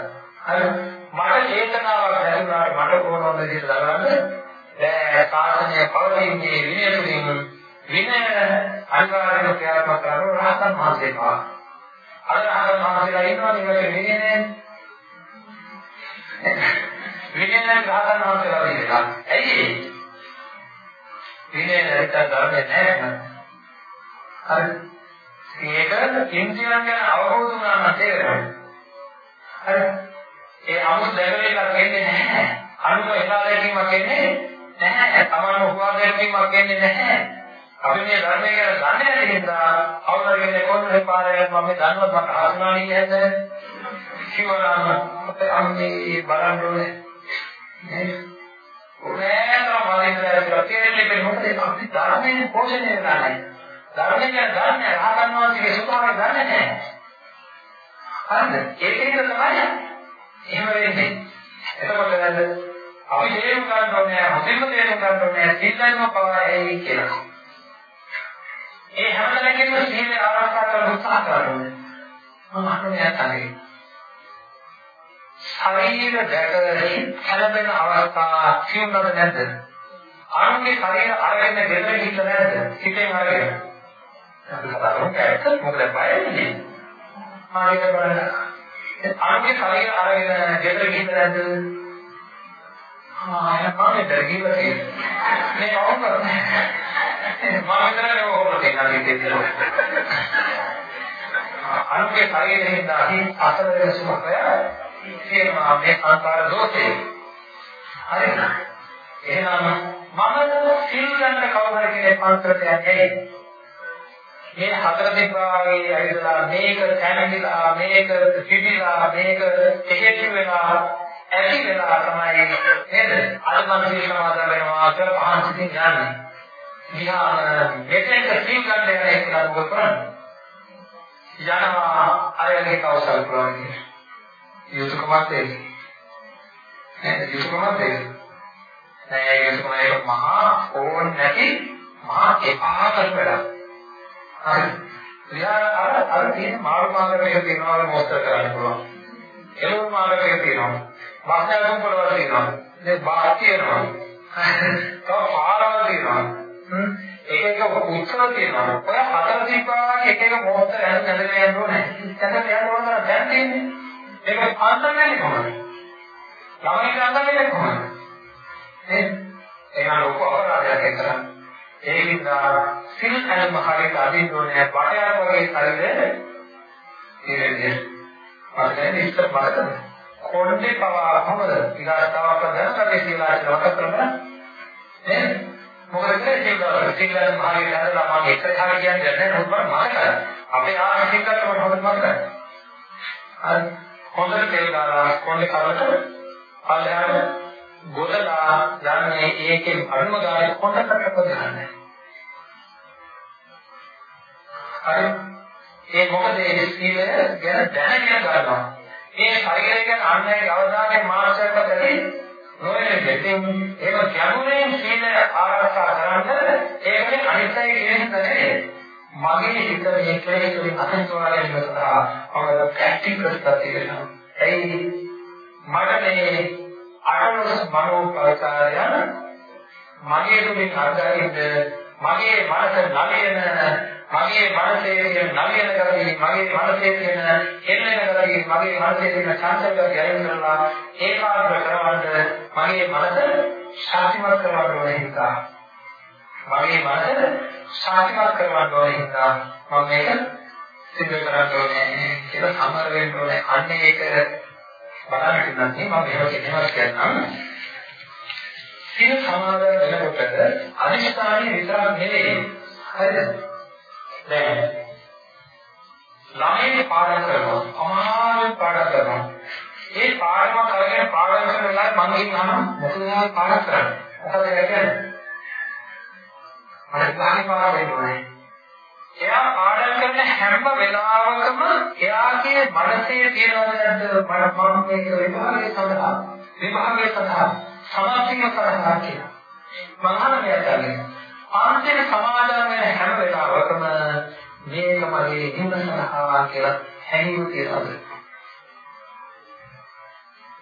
හරි මට චේතනාවක් ලැබුණාට මට ඕන විදිහට දරගන්න බෑ සාසනය පවතින්නේ විනය තුලින් විනය අනිවාර්යයෙන්ම ක්‍රියාත්මක කරන රහතන් වහන්සේ පවා. අර රහතන් වහන්සේලා ඉන්නවනේ ඒකට විනය නැහැ. විනය නැහැ රහතන් වහන්සේලා ඉන්නවා. ඇයි ඒ? විනය නැත්නම් ධර්මය නැහැ. හරි. ඒක ඉන්ද්‍රියයන් ගැන අවබෝධ වුණා නම් තේරෙනවා. හරි. ඒ අමුතු දැකලක් එන්නේ නැහැ. අනුක එලා දැකීමක් එන්නේ නැහැ. තමන් හොවා දැකීමක් එන්නේ නැහැ. අපි මේ ධර්මය ගැන දන්නේ නැති නිසා අවුලගෙන කොන්නේ පාරේ මම මේ දන්නවත් මට හසුනා නේද කිව්වනම් අපේ අම්මේ බලන්න ඕනේ නේද ඕනෑම වලින්දලා තේරෙන්නේ මොකද අපි ධර්මයෙන් පෝෂණය වෙලා නැහැ ධර්මය ගැන දන්නේ රහතන් වහන්සේගේ ස්වභාවය දන්නේ නැහැ හරිද ඒකේද තමයි එහෙම වෙන්නේ එතකොට අපි තේරුම් ගන්න ඕනේ හොඳින්ම තේරුම් ගන්න ඕනේ සිල්ලයිම පවයි කියලා ඒ හැම තැනකම සීලය ආරක්ෂා කරන්න උත්සාහ කරනවා. මම අහන්නේ නැතනේ. ශරීර දැක හැලෙන අවස්ථා කියුණාද නැද්ද? අනුන්ගේ ශරීර අරගෙන ගෙදර ගිහිල්ලා නැද්ද? හිතෙන් අරගෙන. අපි කතා කරමු ඇත්ත මොකද බයන්නේ? මාගේ බලන්න. අනුන්ගේ ශරීර අරගෙන ගෙදර ගිහිල්ලා නැද්ද? ආ එහෙනම් මම ගෙදර ගිහිල්ලා තියෙනවා. මේ වුණ කරන්නේ. මම හිතන්නේ ඔහොම තියෙනවා කියලා. අනුගේ ශරීරයෙන් දාහි අසලක සුඛය කියනවා මේ සංකාර දෝෂේ. හරිද? එහෙනම් මම සිල් ගන්න කවුරු කෙනෙක් පන්සලට යන්නේ මේ හතර දෙපාගේ ඇවිදලා මේක කැමතිලා මේක පිටිලා මේක එහෙටි වෙලා ඇති වෙලා තමයි නේද අද මම සිල් සමාදන් වෙනවා කියලා පහන් සිතින් යන්නේ දිහා මෙතෙන්ට සීල් ගන්න යන එක නමුත් කරන්නේ. යනවා අරගෙන කවසල් කරන්නේ. යුතුයකමත් ඒක. නේද යුතුයකමත් ඒක. නෑ යුතුයකම ඒක මහා ඕන් නැති මහා එපා කරන වැඩක්. හරි. ක්‍රියා අර අර තියෙන මාර්ග මාර්ගයක තියෙනවා මොස්තර කරන්න පුළුවන්. එළවලු මාර්ගයක තියෙනවා. වාස්තවතුන් පොළවල් තියෙනවා. මේ බාහිර තියෙනවා. තව පාරවල් තියෙනවා. එක එක උත්සව තියෙනවා. ඔය හතර දීපාවක එක එක මොහොත යන නැදලා යන්න ඕනේ. එතන යන්න ඕන නම් දැන් තියෙන්නේ. ඒක පාන්දරන්නේ කොහොමද? ළමයි ගන්නන්නේ කොහොමද? ඒ එහෙනම් ලොකු අපරාධයක් ඒක. ඒ නිසා සිල් අනුම හරියට අදින්න ඕනේ. බටයක් වගේ ශරීරය ඉරෙන්නේ. මම ඉස්සර බලන්න. කොණ්ඩේ පවා කොහොමද? ඊගාතාවක් දැනගන්න කියලා කියලා කරලා නේද? මොකද ඒක සිංහල භාගයේ හදලා මම එක එකම කියන්නේ නැහැ නමුත් මම මතකයි. අපේ ආර්ථික සිංහලට මම හොඳට මතකයි. අර හොඳට තේල් දාලා කොණ්ඩේ කරලට පල්ලෙහාට ගොඩලා යන්නේ ඒකේ අනුම ගානේ කොණ්ඩකට පදහන්නේ. හරි ඒ මොකද ඒ සීලය ගැන දැනගෙන ගන්නවා. මේ ශරීරය ගැන අන්‍යයේ අවධානය මානසිකව ඇති නොවන දෙතින් ඒක ගැඹුරින් සීල ආරක්ෂා කරන්න ඒකේ අනිත්‍යය කියන දේ මගේ හිත මේ කෙලෙස් වලින් අසංතෝලනය ගැනීම සඳහා අවද ප්‍රැක්ටිකල් ප්‍රතිවෙනවා එයි මට මේ අටලොස් මනෝ ප්‍රකාරයන් මගේ තුලින් අත්දකින්න මගේ මනස නලියන මගේ මනසේ තියෙන නවීන ගතිය, මගේ මනසේ තියෙන හෙල්ලෙන ගතිය, මගේ මනසේ තියෙන චංචල ගතිය අයින් කරලා ඒකාග්‍ර කරවන්න මගේ මනස ශාන්තිමත් කරවන්න ඕනේ හිතා. මගේ මනස ශාන්තිමත් කරවන්න ඕනේ හිතා. මම මේක සිද්ධ කරන්න ඕනේ කියලා සමර වෙන්න ඕනේ. අන්න ඒක බලන්න ඉන්නත් මම එහෙම කියනවා කියන්නම්. සිය සමාදන් වෙනකොට අනිස්ථානයේ විතරක් නෙවෙයි. හරිද? දැන් ළමයි පාඩම් කරනවා අමාරුවෙන් පාඩම් කරනවා ඒ පාඩම කරගෙන පාඩම් කරන වෙලාවේ මම කියනවා මොකද ඔයා පාඩම් කරන්නේ මොකද ඒ කියන්නේ මට ගානේ පාඩම් වෙන්නේ එයා පාඩම් කරන හැම වෙලාවකම එයාගේ මනසේ තියෙනවද නැද්ද මම මම මේක විභාගයේ සඳහා විභාගයේ සඳහා සමාජීය සඳහා කියලා මම අහන්නේ අන්තිම සමාදාන වෙන හැම වෙලාවකම මේක මගේ හිම සඳහා කියලා හැඟීම තියනවාද?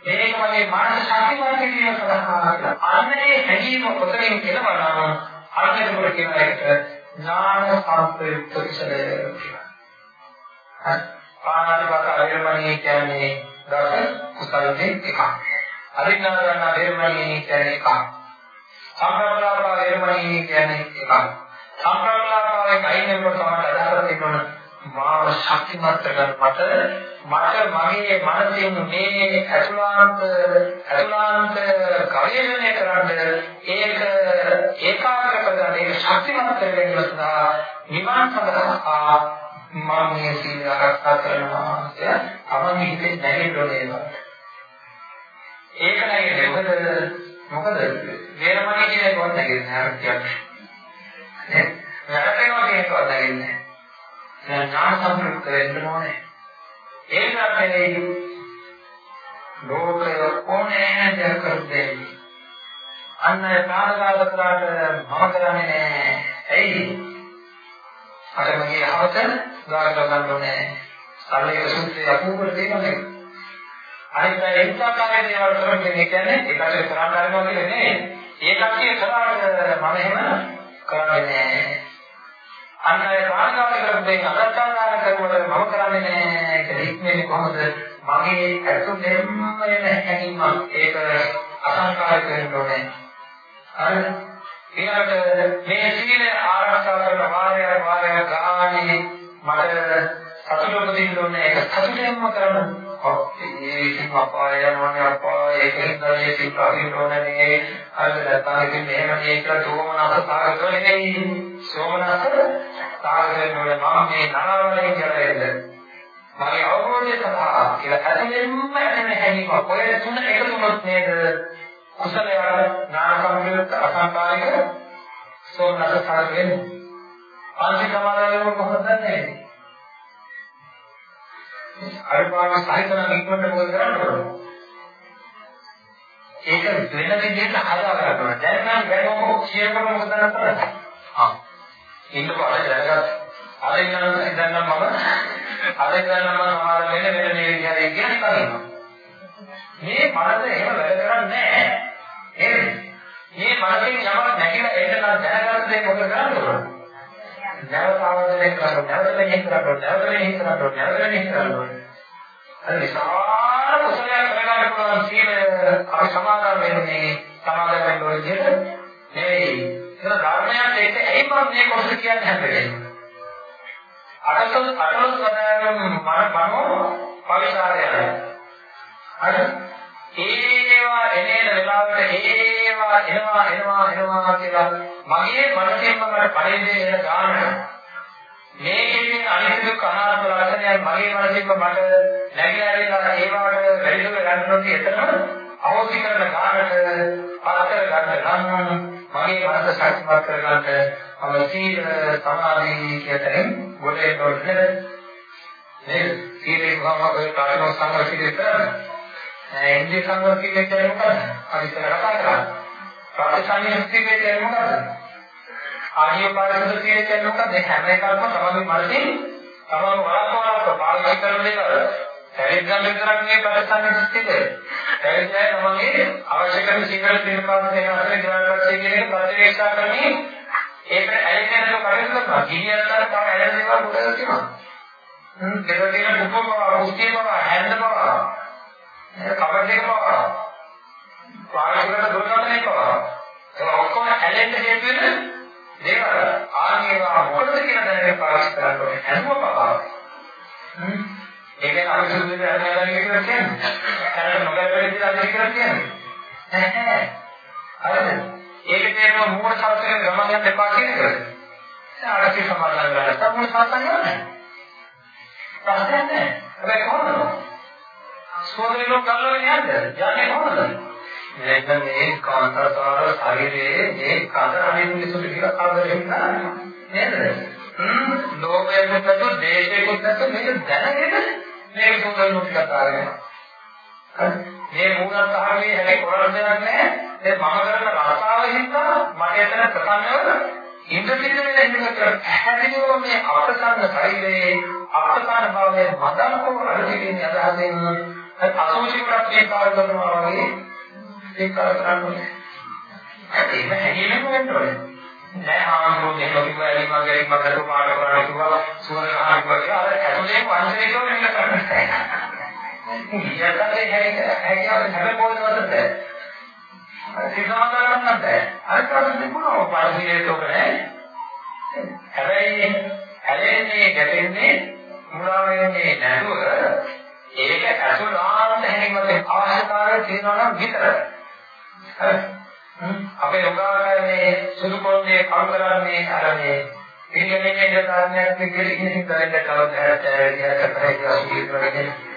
මේක මගේ මානසික ශක්තිමත් කිරීම සඳහා කියලා අන්නේ හැඟීම කොතනින් කෙලවනම් අර්ථකථන කියන එකට ඥාන සම්ප්‍රයුක්ත කුසලය කියලා. හරි. පාණාතිපාත අවිරමණී කියන්නේ දස කුසලයේ එකක්. අරිණාගන්න අවිරමණී කියන්නේ එකක්. සංකල්පලාපා වේරමණී කියන්නේ එකක්. සංකල්පලාපාවෙන් අයින් වෙනකොට තමයි අදහස තියෙනවා මාව ශක්තිමත් කරගන්න මට මට මගේ මනසින් මේ අතුලාන්ත අතුලාන්ත ගවේෂණය කරන්න ඒක ඒකාග්‍ර කරගන්න ඒක ශක්තිමත් කරගන්න සඳහා නිවන් සඳහා මම මේ සීල ආරක්ෂා කරනවා කියලා තමයි හිතේ නැගෙන්නේ ඒක නෑ මොකද මොකද වේරමණී කියන එක වත් නැගෙන්නේ නැහැ කියන්නේ. නේ? වැරදෙනවා කියන එක වත් නැගෙන්නේ නැහැ. ඥාන සම්ප්‍රයුක්ත වෙන්න ඕනේ. ඒ නිසා ලෝකය ඕනේ දෙයක් කරන්නේ. අන්න කාලකාල කරාට මම කරන්නේ නැහැ. ඇයි? අර මගේ අහවත ගාන ගන්න ඕනේ. සල්ලේක සූත්‍රය අකුපට දෙන්නේ. අනිත් අය එක්කාකාරයේ දේවල් කරන්නේ කියන්නේ ඒකට කරන්න හරිනවා කියන්නේ නෙවෙයි. ඒ කට්ටිය කරාට මම එහෙම කරන්නේ නැහැ. අන්න ඒ කාණිකාව කරන්නේ අදත්තාදාන කරුවට මම කරන්නේ නැහැ. ඒක ඉක්මනේ කොහොමද? මගේ ඇතුළෙන්ම එන හැඟීමක් ඒක අසංකාරික වෙන්න ඕනේ. හරිද? ඊළඟට මේ සීල ආරක්ෂා කරන වාරය වාරය ගානේ මට සතුට උපදින්න ඕනේ. ඒක සතුටෙන්ම කරන්න ඒකෙන් අපාය යනවනේ අපාය ඒකෙන් තමයි සිත් අහින්න ඕනේ අර නැත්නම් ඉතින් මෙහෙම මේක දෝමනස සාගතව නෙමෙයි සෝමනස සාගතව නෝනේ මම මේ නරවලින් කියලා මගේ අවබෝධය සඳහා කියලා ඇතිවෙන්න ඇතිවෙන හැඟීම ඔය තුන එකතු වුණොත් නේද කුසලය නානකම්මිත අසංකාරික සෝමනස සාගත වෙන්නේ පංචකමාලයෙන් කොහොමද දන්නේ? අරුපාව සාහිත්‍යන ඉක්මනට මොකද කරන්න? ඒක වෙන විදිහට හදා ගන්න ඕන. දැන් නම් වෙනම කියනකොට මොකද කරන්නේ? ආ. ඉන්නකෝ අර දැනගත් අර ඉන්න දැන් නම් මම අර ඉන්න නම් මම ආර වෙන වෙන මේ විදිහට කියන්නේ කරනවා. මේ මනස එහෙම වැඩ කරන්නේ නැහැ. නේද? මේ මනසෙන් යමක් නැగిලා එන්න නම් දැනගන්න දේ මොකද කරන්න? නැවත ආවර්ජනය කරන්න, නැවත මෙහෙ කරන්න, නැවත මෙහෙ කරන්න, නැවත මෙහෙ කරන්න. අර විශාල කුසලයක් කරගන්න පුළුවන් සීල අපි සමාදන් වෙන්නේ සමාදන් වෙන්න ඕනේ විදිහට නෙවෙයි. ඒක ධර්මයන් එක්ක ඇයි මම මේ කොටස කියන්නේ හැදෙන්නේ? අටසොල් අටලොස් වදාගම් මන මනෝ පවිසාරය. හරි. ඒවා එනේන වෙලාවට ඒවා එනවා එනවා එනවා කියලා මගේ මනසෙන්ම මට පරිදේ එන ගානට මේකේ අනිත්‍ය දුක්ඛ අනාත්ම ලක්ෂණයන් මගේ මනසෙන්ම මට නැగిලා ඒවාට වැඩි දුර ගන්නොත් එතන අවශ්‍ය කරන ගානට පතර ගන්න නම් මගේ මනස ශක්තිමත් කරගන්න මම සීල සමාධි කියතෙන් ගොඩේ තොරන්නේ නේද සීලේ කොහොමද ඔය කාරණා සංවර්ධනය කරන්නේ ඉන්ද්‍රිය සංවර්ධනය කියන්නේ මොකක්ද? අපි ඉතල කතා කරා. ප්‍රතිසංයුක්තිය කියන්නේ මොකක්ද? ආර්ය පාරිශුද්ධ කියන්නේ මොකක්ද? හැම එකක්ම තමයි මනසින් තමම වරක් වරක් පාලනය කරන දේවල්. පැවිද්දන් විතරක් නෙවෙයි ප්‍රතිසංයුක්තිය. පැවිද්දයි තමන්ගේ අවශ්‍ය කරන සීල තින පාස්සේ අතර ඉඳලාපස්සේ කියන එක ප්‍රතිවේක්ෂා කරන්නේ ඒකට ඇලෙන්නේ නැතුව කටයුතු කරනවා. ගිහියන්තර තව ඇලෙන දේවල් ගොඩක් තියෙනවා. හ්ම් ඒක දෙන කුප්පම කුස්තියම හැන්දම කබඩ් එක පවා පාරිසරික දුර්ගන්ධය පවා ඒක ඔක්කොම ඇලෙන්න හේතු වෙන දේවල් ආනේවා මොකද කියන දැනගෙන පාවිච්චි කරන්න ඕනේ. හැම පවා. ඒකෙන් අපි සුදු දෙයක් හදාගන්න කියලා කියන්නේ. කරට නොගැලපෙන දේ අද කියලා කියන්නේ? නැහැ. හරිද? ඒක තේරෙනවා මූල සාස්ත්‍රයෙන් ගමන් යන්න එපා කියන එක. ආරක්ෂක සමාදාන කරලා තමයි සාසන යන්නේ ප්‍රශ්නයක් නැහැ හැබැයි කොහොමද? සෝදේනෝ කරලගෙන යන්න. යන්නේ කොහොමද? මේක මේ කාන්තාර ශරීරයේ මේ කඳරමින් මිසුට කියලා කාදරෙන්න නේද? හ්ම් ලෝභයකුත් නැතු, දේශයකුත් නැතු මේක දැනගෙන මේක සෝදේනෝ කියලා කරගෙන. මේ මූලත් අහන්නේ හැටි කොරන්න දෙයක් නැහැ. ඒ මම කරන රසාව හින්දා මට එතන ප්‍රසන්නව ඉන්ද්‍රිය වෙන ඉඳලා පැහැදිලිව මේ අපසන්න ශරීරයේ අපසන්න භාවයේ මදන්කෝ අරගෙන අදහසින් අසුචි කොටක් ඒකාර කරනවා වගේ ඒකාර කරන්නේ. ඒක හැංගීමක් වෙන්න ඕනේ. නෑ ආන්දෝ දෙක කිව්වා එලි මගේ මගට පාඩ කරන්න කිව්වා සුවර ගහන්න කිව්වා අර ඇතුලේ පංචේකව වෙන්න කරන්නේ. ඊයතේ හැකියාව හැම පොළොවටද සිතාගන්න නැද්ද? අර කරන්නේ තිබුණා පාඩියේ තෝක නෑ. හැබැයි හැලෙන්නේ ගැටෙන්නේ මුලා වෙන්නේ නැතුව ඒක අසුනාන්ත හැරීමේ අවශ්‍යතාවය තියෙනවා නම් විතරයි. හරි. අපේ උගාවන්නේ සුදු කොණ්ඩේ කම් කරන්නේ අර මේ පිළිගන්නේ කාරණයක් විදිහට ඉන්නේ කරන්න කවදාවත් ඇවිල්ලා කරලා කියලා